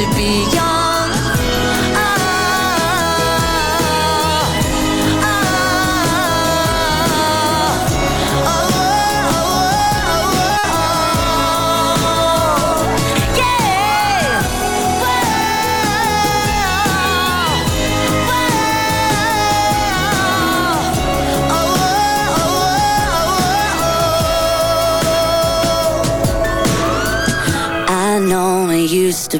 K: To be young.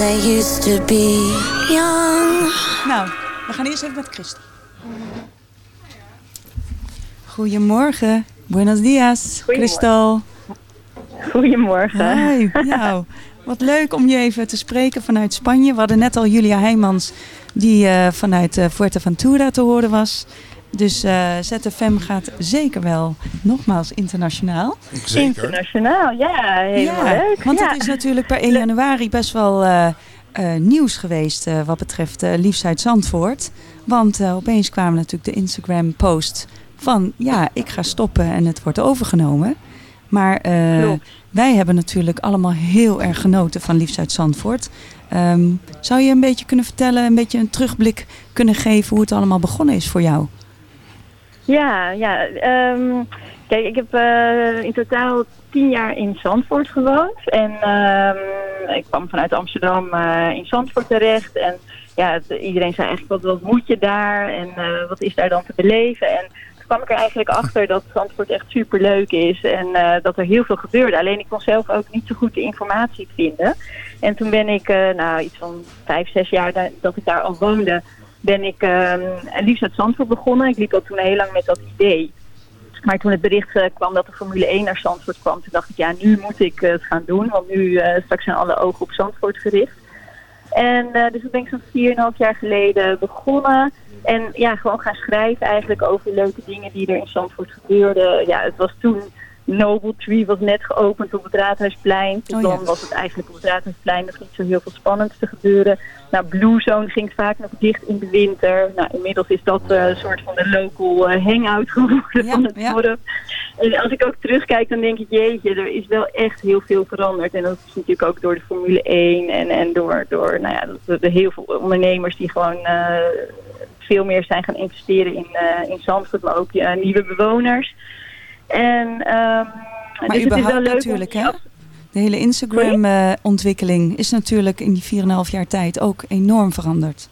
K: I used to be young.
D: Nou, we gaan eerst even met Christel. Goedemorgen. Buenos dias, Christel.
L: Goedemorgen.
D: Hi. (laughs) Nou, wat leuk om je even te spreken vanuit Spanje. We hadden net al Julia Heijmans, die eh, vanuit eh, Fuerteventura te horen was. Dus eh, ZFM gaat zeker wel nogmaals internationaal.
L: Internationaal, ja, helemaal
D: ja,
L: leuk.
D: Want
L: ja.
D: het is natuurlijk per 1 januari best wel eh, eh, nieuws geweest eh, wat betreft uh, Liefst Zandvoort. Want eh, opeens kwamen natuurlijk de Instagram post van ja, ik ga stoppen en het wordt overgenomen. Maar eh, wij hebben natuurlijk allemaal heel erg genoten van Liefst uit Zandvoort. Ehm, zou je een beetje kunnen vertellen, een beetje een terugblik kunnen geven hoe het allemaal begonnen is voor jou?
L: Ja, ja. ehm, kijk, ik heb eh, in totaal tien jaar in Zandvoort gewoond. En ehm, ik kwam vanuit Amsterdam eh, in Zandvoort terecht. En ja, iedereen zei eigenlijk, wat, wat moet je daar? En eh, wat is daar dan te beleven? En toen kwam ik er eigenlijk achter dat Zandvoort echt super leuk is. En dat er heel veel gebeurde. Alleen ik kon zelf ook niet zo goed de informatie vinden. En toen ben ik, nou iets van vijf, zes jaar da- dat ik daar al woonde, ben ik ehm liefst uit Zandvoort begonnen. Ik liep al toen heel lang met dat idee. Maar toen het bericht eh, kwam dat de Formule 1 naar Zandvoort kwam, toen dacht ik, ja, nu moet ik eh, het gaan doen. Want nu eh, straks zijn alle ogen op Zandvoort gericht. En eh, dus toen ben ik zo'n 4,5 jaar geleden begonnen. En ja, gewoon gaan schrijven eigenlijk over leuke dingen die er in Zandvoort gebeurden. Ja, het was toen... Noble Tree was net geopend op het Raadhuisplein. Toen
D: Oh ja.
L: dan was het eigenlijk op het Raadhuisplein nog niet zo heel veel spannends te gebeuren. Nou, Blue Zone ging vaak nog dicht in de winter. Nou, inmiddels is dat eh, een soort van de local eh, hangout geworden van het dorp. En als ik ook terugkijk, dan denk ik, jeetje, er is wel echt heel veel veranderd. En dat is natuurlijk ook door de Formule 1 en, en door, door nou ja, de, de heel veel ondernemers die gewoon eh, veel meer zijn gaan investeren in, in Zandvoort, maar ook nieuwe bewoners. En, ehm,
D: Maar
L: dus het is wel leuk
D: natuurlijk, hè? De hele Instagram-ontwikkeling is natuurlijk in die 4,5 jaar tijd ook enorm veranderd.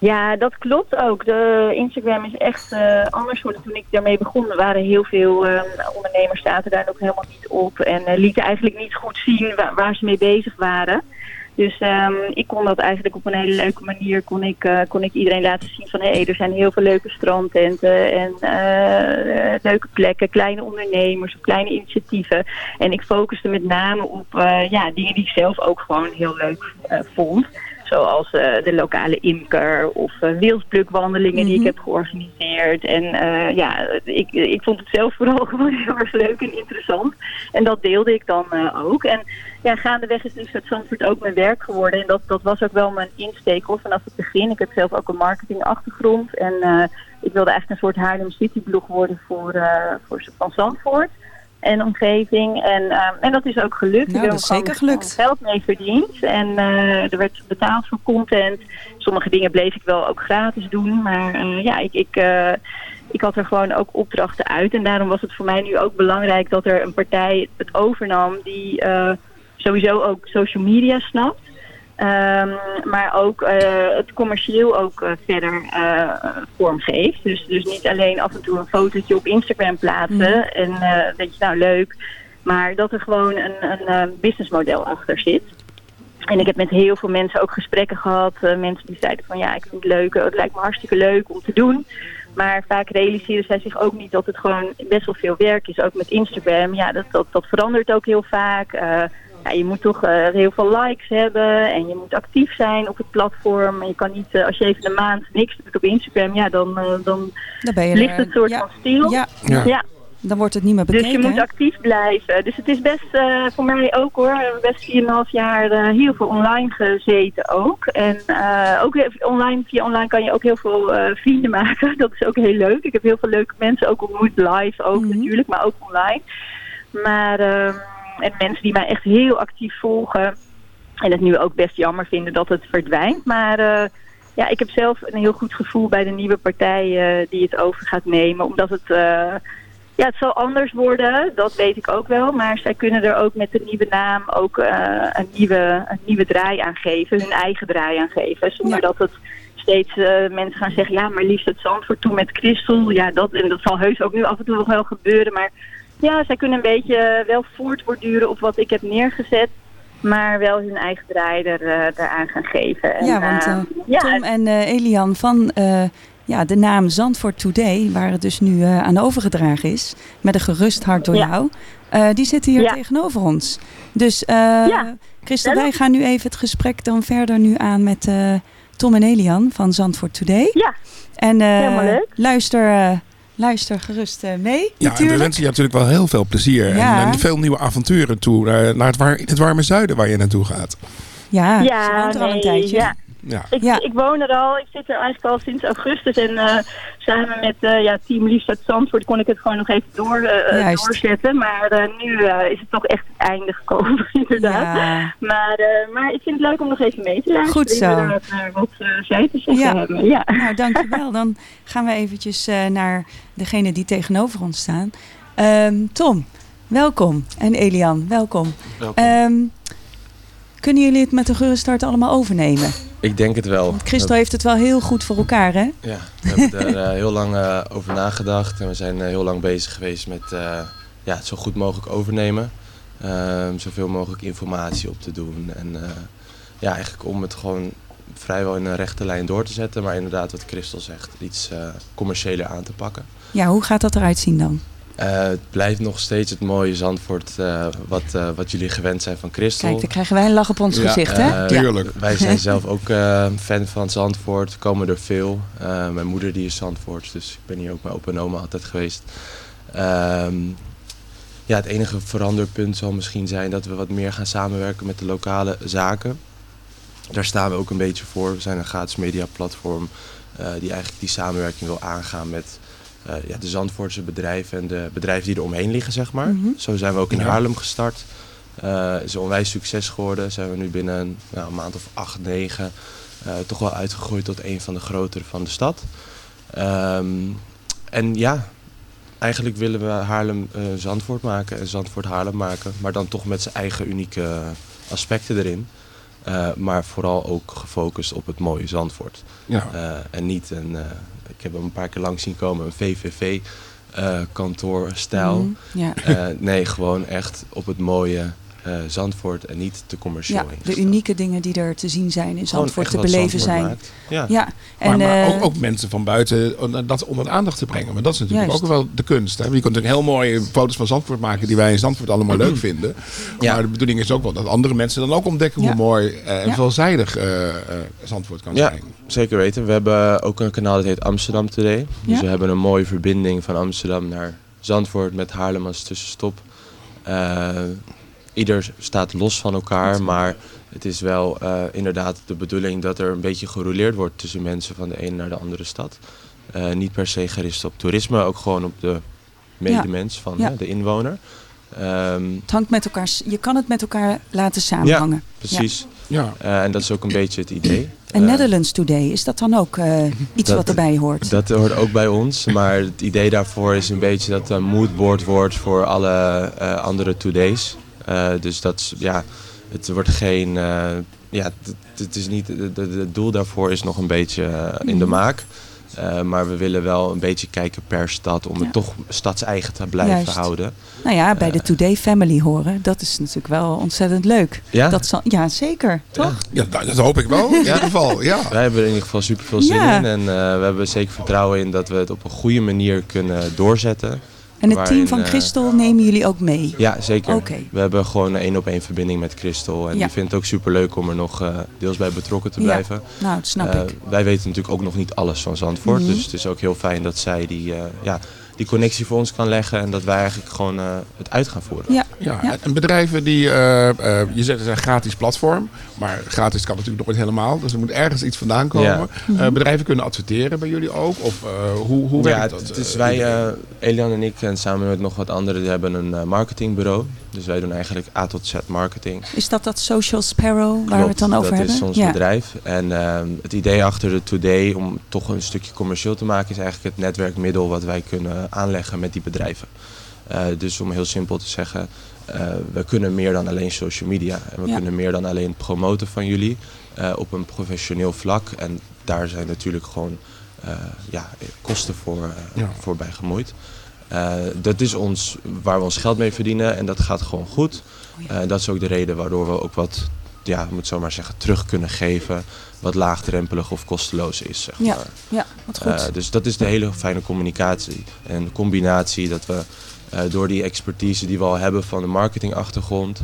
L: Ja, dat klopt ook. De Instagram is echt eh, anders geworden. Toen ik daarmee begon, waren heel veel eh, ondernemers zaten daar nog helemaal niet op. En eh, lieten eigenlijk niet goed zien waar ze mee bezig waren. Dus ehm, ik kon dat eigenlijk op een hele leuke manier, kon ik, eh, kon ik iedereen laten zien van hé, er zijn heel veel leuke strandtenten en eh, leuke plekken, kleine ondernemers kleine initiatieven. En ik focuste met name op eh, ja, dingen die ik zelf ook gewoon heel leuk eh, vond. Zoals eh, de lokale imker of uh, wildplukwandelingen die ik
D: Mhm.
L: heb georganiseerd. En eh, ja, ik, ik vond het zelf vooral (laughs) gewoon heel erg leuk en interessant. En dat deelde ik dan ook. En ja, gaandeweg is Liefst uit Zandvoort ook mijn werk geworden. En dat, dat was ook wel mijn insteek hoor, vanaf het begin. Ik heb zelf ook een marketingachtergrond. En ik wilde eigenlijk een soort Haarlem City blog worden voor, voor van Zandvoort en omgeving. En, eh, en dat is ook gelukt.
D: Nou,
L: ik heb
D: dat is
L: er
D: zeker gelukt.
L: geld mee verdiend. En eh, er werd betaald voor content. Sommige dingen bleef ik wel ook gratis doen. Maar eh, ja, ik, ik, eh, ik had er gewoon ook opdrachten uit. En daarom was het voor mij nu ook belangrijk dat er een partij het overnam die sowieso ook social media snapt. Ehm, maar ook eh, het commercieel ook eh, verder eh, vormgeeft. Dus, dus niet alleen af en toe een fotootje op Instagram plaatsen.
D: Mhm.
L: En denk je nou leuk. Maar dat er gewoon een, een businessmodel achter zit. En ik heb met heel veel mensen ook gesprekken gehad. eh, mensen die zeiden van ja, ik vind het leuk. Het lijkt me hartstikke leuk om te doen. Maar vaak realiseren zij zich ook niet dat het gewoon best wel veel werk is. Ook met Instagram. Ja, dat, dat, dat verandert ook heel vaak. Ja, je moet toch eh, heel veel likes hebben. En je moet actief zijn op het platform. En je kan niet, eh, als je even een maand niks doet op Instagram. Ja, dan, eh, dan
D: Dan ben je
L: ligt
D: er-
L: het soort
D: ja.
L: van stil.
D: Ja.
L: ja.
D: Dan wordt het niet meer bekeken.
L: Dus je moet
D: hè?
L: actief blijven. Dus het is best eh, voor mij ook hoor, best 4,5 jaar eh, heel veel online gezeten ook. En eh, ook even online, via online kan je ook heel veel eh, vrienden (laughs) maken. Dat is ook heel leuk. Ik heb heel veel leuke mensen ook ontmoet, live ook natuurlijk, maar ook online. Maar ehm, en mensen die mij echt heel actief volgen. En het nu ook best jammer vinden dat het verdwijnt. Maar eh, ja, ik heb zelf een heel goed gevoel bij de nieuwe partij eh, die het over gaat nemen. Omdat het... eh, ja, het zal anders worden, dat weet ik ook wel. Maar zij kunnen er ook met de nieuwe naam ook een, nieuwe, een nieuwe draai aan geven. Hun eigen draai aan geven. Zonder dat het steeds mensen gaan zeggen... ja, maar liefst het Zandvoort toe met Christel. Ja, dat, en dat zal heus ook nu af en toe nog wel gebeuren. Maar ja, zij kunnen een beetje eh, wel voortborduren op wat ik heb neergezet. Maar wel hun eigen draai er, eh, eraan gaan geven. En,
D: Ja, want
L: eh,
D: eh,
L: ja,
D: Tom en eh, Elian van eh, ja, de naam Zandvoort Today, waar het dus nu eh, aan overgedragen is, met een gerust hart door
L: Ja.
D: jou, eh, die zitten hier
L: Ja.
D: tegenover ons. Dus eh
L: Ja.
D: Christel, wij gaan nu even het gesprek dan verder nu aan met eh, Tom en Elian van Zandvoort Today.
L: Ja,
D: en, eh,
L: helemaal leuk.
D: Luister, eh, luister gerust eh, mee,
F: Ja, en we
D: natuurlijk.
F: wensen je natuurlijk wel heel veel plezier.
D: Ja.
F: En, en veel nieuwe avonturen toe eh, naar het, war, in het warme zuiden waar je naartoe gaat.
D: Ja,
L: Ja,
D: ze woont er al een tijdje.
L: ja.
F: Ja.
L: Ik, ik woon er al, ik zit er eigenlijk al sinds augustus en eh, samen met eh, ja, Team Liefst uit Zandvoort kon ik het gewoon nog even door, eh,
D: Juist.
L: doorzetten. Maar eh, nu eh, is het toch echt het einde gekomen, (laughs) inderdaad.
D: Ja.
L: Maar, eh, maar ik vind het leuk om nog even mee te luisteren.
D: Goed zo.
L: inderdaad, naar wat eh, zij te zeggen
D: Ja.
L: hebben. Ja.
D: Nou, dankjewel. (laughs) Dan gaan we eventjes eh, naar degene die tegenover ons staan. Ehm, Tom, welkom. En Elian, welkom.
M: Welkom.
D: Ehm, kunnen jullie het met een gerust start allemaal overnemen?
M: Ik denk het wel.
D: Christel heeft het wel heel goed voor elkaar, hè?
M: Ja, we hebben er eh, (laughs) heel lang eh, over nagedacht en we zijn eh, heel lang bezig geweest met ja, het zo goed mogelijk overnemen. Ehm, zoveel mogelijk informatie op te doen en ja, eigenlijk om het gewoon vrijwel in een rechte lijn door te zetten, maar inderdaad wat Christel zegt, iets commerciëler aan te pakken.
D: Ja, hoe gaat dat eruit zien dan?
M: Eh, het blijft nog steeds het mooie Zandvoort eh, wat, eh, wat jullie gewend zijn van Christel.
D: Kijk, dan krijgen wij een lach op ons gezicht, hè?
M: Eh, Wij zijn zelf ook eh, fan van Zandvoort, komen er veel. Eh, mijn moeder die is Zandvoort, dus ik ben hier ook mijn opa en oma altijd geweest. Ehm, ja, het enige veranderpunt zal misschien zijn dat we wat meer gaan samenwerken met de lokale zaken. Daar staan we ook een beetje voor. We zijn een gratis mediaplatform eh die eigenlijk die samenwerking wil aangaan met ja, de Zandvoortse bedrijven en de bedrijven die er omheen liggen, zeg maar.
N: Mhm.
M: Zo zijn we ook in
N: Ja.
M: Haarlem gestart. Eh is een onwijs succes geworden. Zijn we nu binnen een, nou, een maand of acht, negen eh, toch wel uitgegroeid tot een van de grotere van de stad. Ehm, en ja, eigenlijk willen we Haarlem eh, Zandvoort maken en Zandvoort Haarlem maken. Maar dan toch met zijn eigen unieke aspecten erin. Eh, maar vooral ook gefocust op het mooie Zandvoort.
F: Ja.
M: Eh, en niet een, eh, ik heb hem een paar keer langs zien komen, een VVV eh, kantoorstijl.
D: Mhm, ja.
M: Eh, nee, gewoon echt op het mooie eh, Zandvoort en niet te commercieel
D: Ja,
M: ingesteld.
D: de unieke dingen die er te zien zijn in Zandvoort te beleven
M: Zandvoort
D: zijn.
M: maakt. Ja.
D: en,
F: maar maar
D: eh,
F: ook, ook mensen van buiten dat onder de aandacht te brengen. Maar dat is natuurlijk
D: Juist.
F: ook wel de kunst. Hè? Je kunt natuurlijk heel mooie foto's van Zandvoort maken die wij in Zandvoort allemaal leuk vinden. Maar de bedoeling is ook wel dat andere mensen dan ook ontdekken hoe
M: Ja.
F: mooi eh, en
M: Ja.
F: veelzijdig eh, eh, Zandvoort kan
M: Ja,
F: zijn.
M: zeker weten. We hebben ook een kanaal dat heet Amsterdam Today. Dus
F: Ja.
M: we hebben een mooie verbinding van Amsterdam naar Zandvoort met Haarlem als tussenstop. Ieder staat los van elkaar, maar het is wel eh, inderdaad de bedoeling dat er een beetje gerouleerd wordt tussen mensen van de ene naar de andere stad. Eh, niet per se gericht op toerisme, ook gewoon op de medemens van
D: Ja.
M: hè, de inwoner. Ehm,
D: het hangt met elkaar, je kan het met elkaar laten samenhangen.
M: ja, precies.
F: Ja.
M: Eh, en dat is ook een beetje het idee.
D: En Netherlands Today, is dat dan ook eh, iets
M: Dat-
D: wat erbij hoort?
M: Dat hoort ook bij ons, maar het idee daarvoor is een beetje dat het een moodboard wordt voor alle eh, andere todays. Eh, dus dat is, ja, het wordt geen, eh, ja, het, is niet, het doel daarvoor is nog een beetje eh, in de
D: Mhm.
M: maak. Eh, maar we willen wel een beetje kijken per stad om het toch stadseigen te blijven
D: Juist.
M: houden.
D: Nou ja, bij de Today Family horen, dat is natuurlijk wel ontzettend leuk.
M: Ja?
D: Dat zal, ja, zeker. Toch?
F: Ja, dat, dat hoop ik wel in ieder (laughs) geval. Ja.
M: Wij hebben er in ieder geval super veel zin
D: Ja.
M: in en eh, we hebben zeker vertrouwen in dat we het op een goede manier kunnen doorzetten.
D: En het team van
M: eh,
D: Christel nemen jullie ook mee?
M: Ja, zeker.
D: Oké.
M: We hebben gewoon een één op één verbinding met Christel. En
D: Ja.
M: die vindt het ook super leuk om er nog eh, deels bij betrokken te
D: Ja.
M: blijven.
D: Nou, dat snap
M: Eh,
D: ik.
M: Wij weten natuurlijk ook nog niet alles van Zandvoort.
D: Mhm.
M: Dus het is ook heel fijn dat zij die, eh, ja, die connectie voor ons kan leggen. En dat wij eigenlijk gewoon eh, het uit gaan voeren.
D: Ja.
F: Ja, en bedrijven die, eh, eh, je zegt het is een gratis platform, maar gratis kan natuurlijk nog niet helemaal, dus er moet ergens iets vandaan komen.
M: Ja.
F: Eh, bedrijven kunnen adverteren bij jullie ook, of eh, hoe, hoe
M: ja,
F: werkt dat?
M: het is
F: eh,
M: wij, eh, Elian en ik, en samen met nog wat anderen, die hebben een eh, marketingbureau. Dus wij doen eigenlijk A tot Z marketing.
D: Is dat dat Social Sparrow waar we het dan over
M: dat
D: hebben?
M: is ons
D: ja.
M: bedrijf. En ehm, het idee achter de Today om toch een stukje commercieel te maken... is eigenlijk het netwerkmiddel wat wij kunnen aanleggen met die bedrijven. Eh, dus om heel simpel te zeggen, we kunnen meer dan alleen social media. En we
D: Ja.
M: kunnen meer dan alleen promoten van jullie eh, op een professioneel vlak. En daar zijn natuurlijk gewoon eh, ja, kosten voor, eh,
F: Ja.
M: voor bij gemoeid. Eh, dat is ons, waar we ons geld mee verdienen en dat gaat gewoon goed. Eh, dat is ook de reden waardoor we ook wat, ja, moet zo maar zeggen, terug kunnen geven. Wat laagdrempelig of kosteloos is, zeg
D: Ja,
M: maar.
D: ja, wat goed.
M: Eh, dus dat is de hele fijne communicatie. En de combinatie dat we eh, door die expertise die we al hebben van de marketingachtergrond.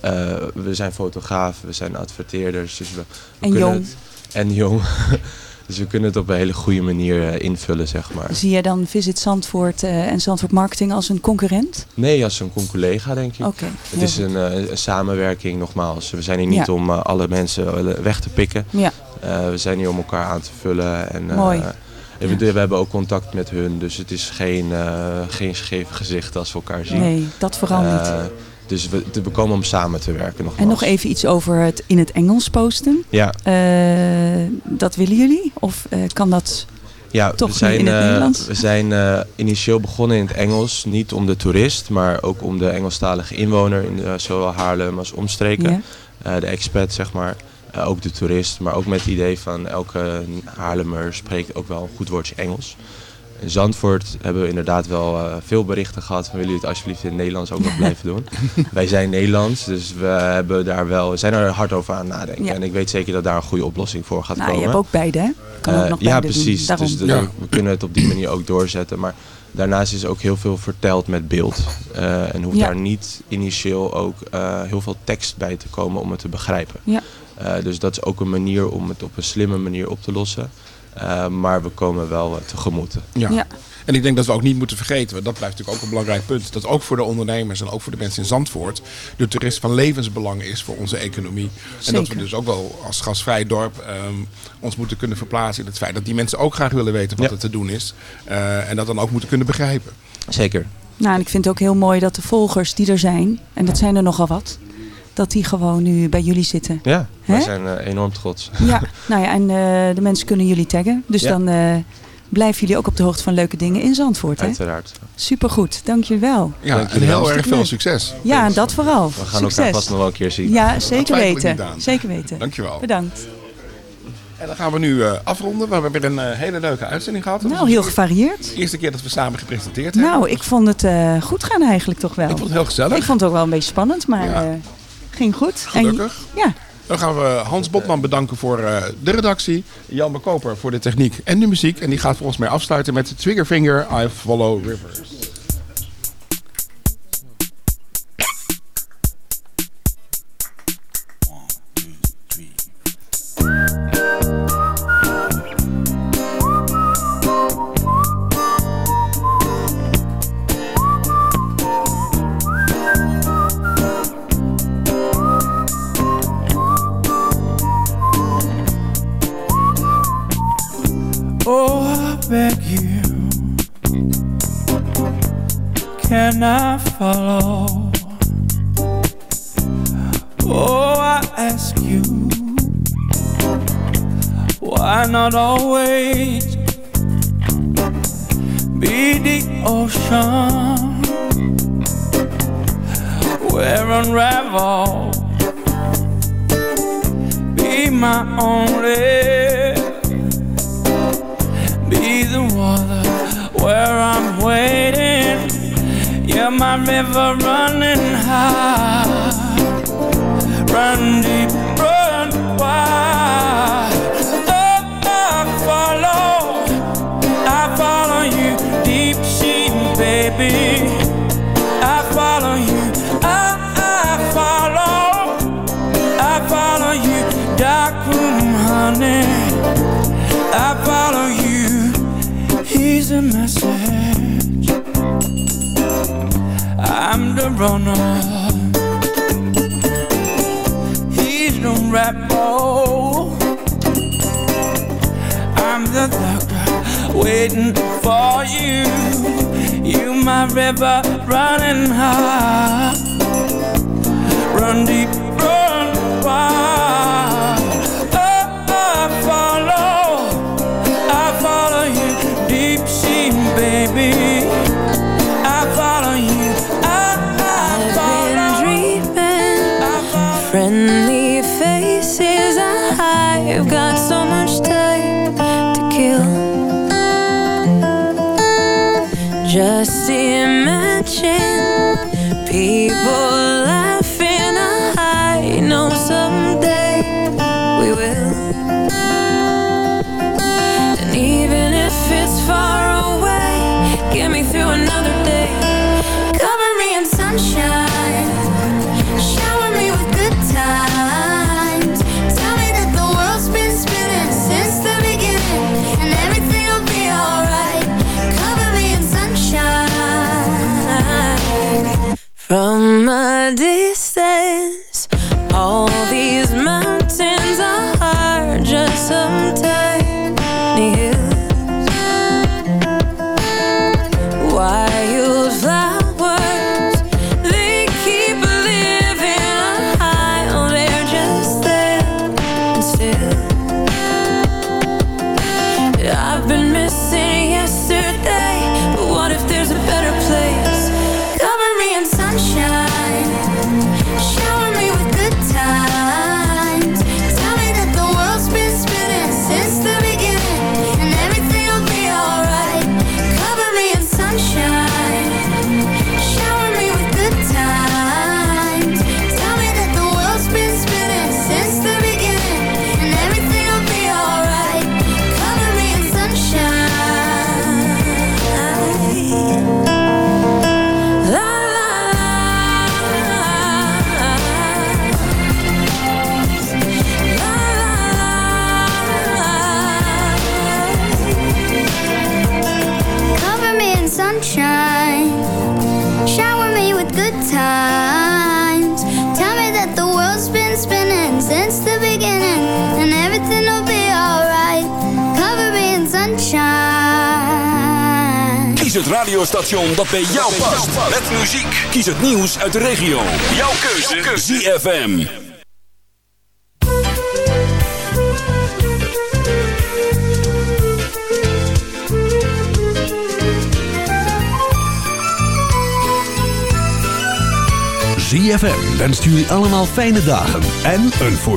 M: eh, we zijn fotograaf, we zijn adverteerders. Dus we, we
D: En jong.
M: Het, en jong. (laughs) dus we kunnen het op een hele goede manier eh, invullen, zeg maar.
D: Zie jij dan Visit Zandvoort en Zandvoort Marketing als een concurrent?
M: Nee, als een collega denk ik.
D: Oké,
M: het is een, een samenwerking nogmaals. We zijn hier niet
D: Ja.
M: om alle mensen weg te pikken.
D: Ja.
M: We zijn hier om elkaar aan te vullen. En,
D: Mooi.
M: We, we hebben ook contact met hun, dus het is geen, eh, geen scheef gezicht als we elkaar zien.
D: Nee, dat vooral
M: Eh,
D: niet.
M: Dus we, we komen om samen te werken nogmaals.
D: En nog even iets over het in het Engels posten.
M: Ja.
D: Eh, dat willen jullie? Of kan dat
M: Ja,
D: toch
M: we zijn,
D: in het Nederlands?
M: we zijn initieel begonnen in het Engels. Niet om de toerist, maar ook om de Engelstalige inwoner in zowel Haarlem als omstreken. De expat, zeg maar. Eh, ook de toerist, maar ook met het idee van elke Haarlemmer spreekt ook wel een goed woordje Engels. In Zandvoort hebben we inderdaad wel eh, veel berichten gehad van willen jullie het alsjeblieft in het Nederlands ook nog (laughs) blijven doen. Wij zijn Nederlands, dus we hebben daar wel, we zijn er hard over aan het nadenken.
D: Ja.
M: En ik weet zeker dat daar een goede oplossing voor gaat
D: Nou, je
M: komen.
D: hebt ook beide, hè? Kan ook
M: Eh,
D: nog
M: ja,
D: beide doen.
M: precies. Dus de-
D: Ja.
M: we kunnen het op die manier ook doorzetten. Maar daarnaast is ook heel veel verteld met beeld. Eh, en hoeft
D: Ja.
M: daar niet initieel ook eh, heel veel tekst bij te komen om het te begrijpen.
D: Ja.
M: Eh, dus dat is ook een manier om het op een slimme manier op te lossen. Eh, maar we komen wel eh, tegemoet.
F: Ja.
D: Ja.
F: En ik denk dat we ook niet moeten vergeten, want dat blijft natuurlijk ook een belangrijk punt, dat ook voor de ondernemers en ook voor de mensen in Zandvoort de toerist van levensbelang is voor onze economie. En dat we
D: Zeker.
F: dus ook wel als gasvrij dorp ehm, ons moeten kunnen verplaatsen in het feit dat die mensen ook graag willen weten wat
M: Ja.
F: er te doen is. Eh, en dat dan ook moeten kunnen begrijpen.
M: Zeker.
D: Nou, en ik vind het ook heel mooi dat de volgers die er zijn, en dat zijn er nogal wat, dat die gewoon nu bij jullie zitten.
M: Ja, We zijn eh, enorm trots.
D: Ja, (laughs) nou ja, en eh, de mensen kunnen jullie taggen. Dus dan uh, blijven jullie ook op de hoogte van leuke dingen in Zandvoort. Hè?
M: Uiteraard.
D: Supergoed, dankjewel.
F: Ja, en heel erg veel succes.
D: Ja, en dat vooral.
M: We gaan
D: ook
M: elkaar vast nog wel een keer zien.
D: Ja, zeker weten. Zeker weten.
F: Dankjewel.
D: Bedankt.
F: En dan gaan we nu uh, afronden. We hebben weer een hele leuke uitzending gehad.
D: Nou, heel gevarieerd.
F: Eerste keer dat we samen gepresenteerd hebben.
D: Nou, ik vond het goed gaan eigenlijk toch wel.
F: Ik vond het heel gezellig.
D: Ik vond het ook wel een beetje spannend, maar ging goed.
F: Gelukkig.
D: Ja.
F: Dan gaan we Hans Botman bedanken voor eh, de redactie. Jan Bekoper voor de techniek en de muziek. En die gaat volgens mij afsluiten met Triggerfinger, I Follow Rivers.
E: my only. Be the water where I'm waiting. You're my river running high. Run run on. He's no rebel. I'm the doctor waiting for you. You my river running high. Run deep
N: From
A: my day radiostation dat bij jou past. Met muziek. Kies het nieuws uit de regio. Jouw keuze. ZFM.
O: ZFM wenst jullie allemaal fijne dagen en een voorzitter.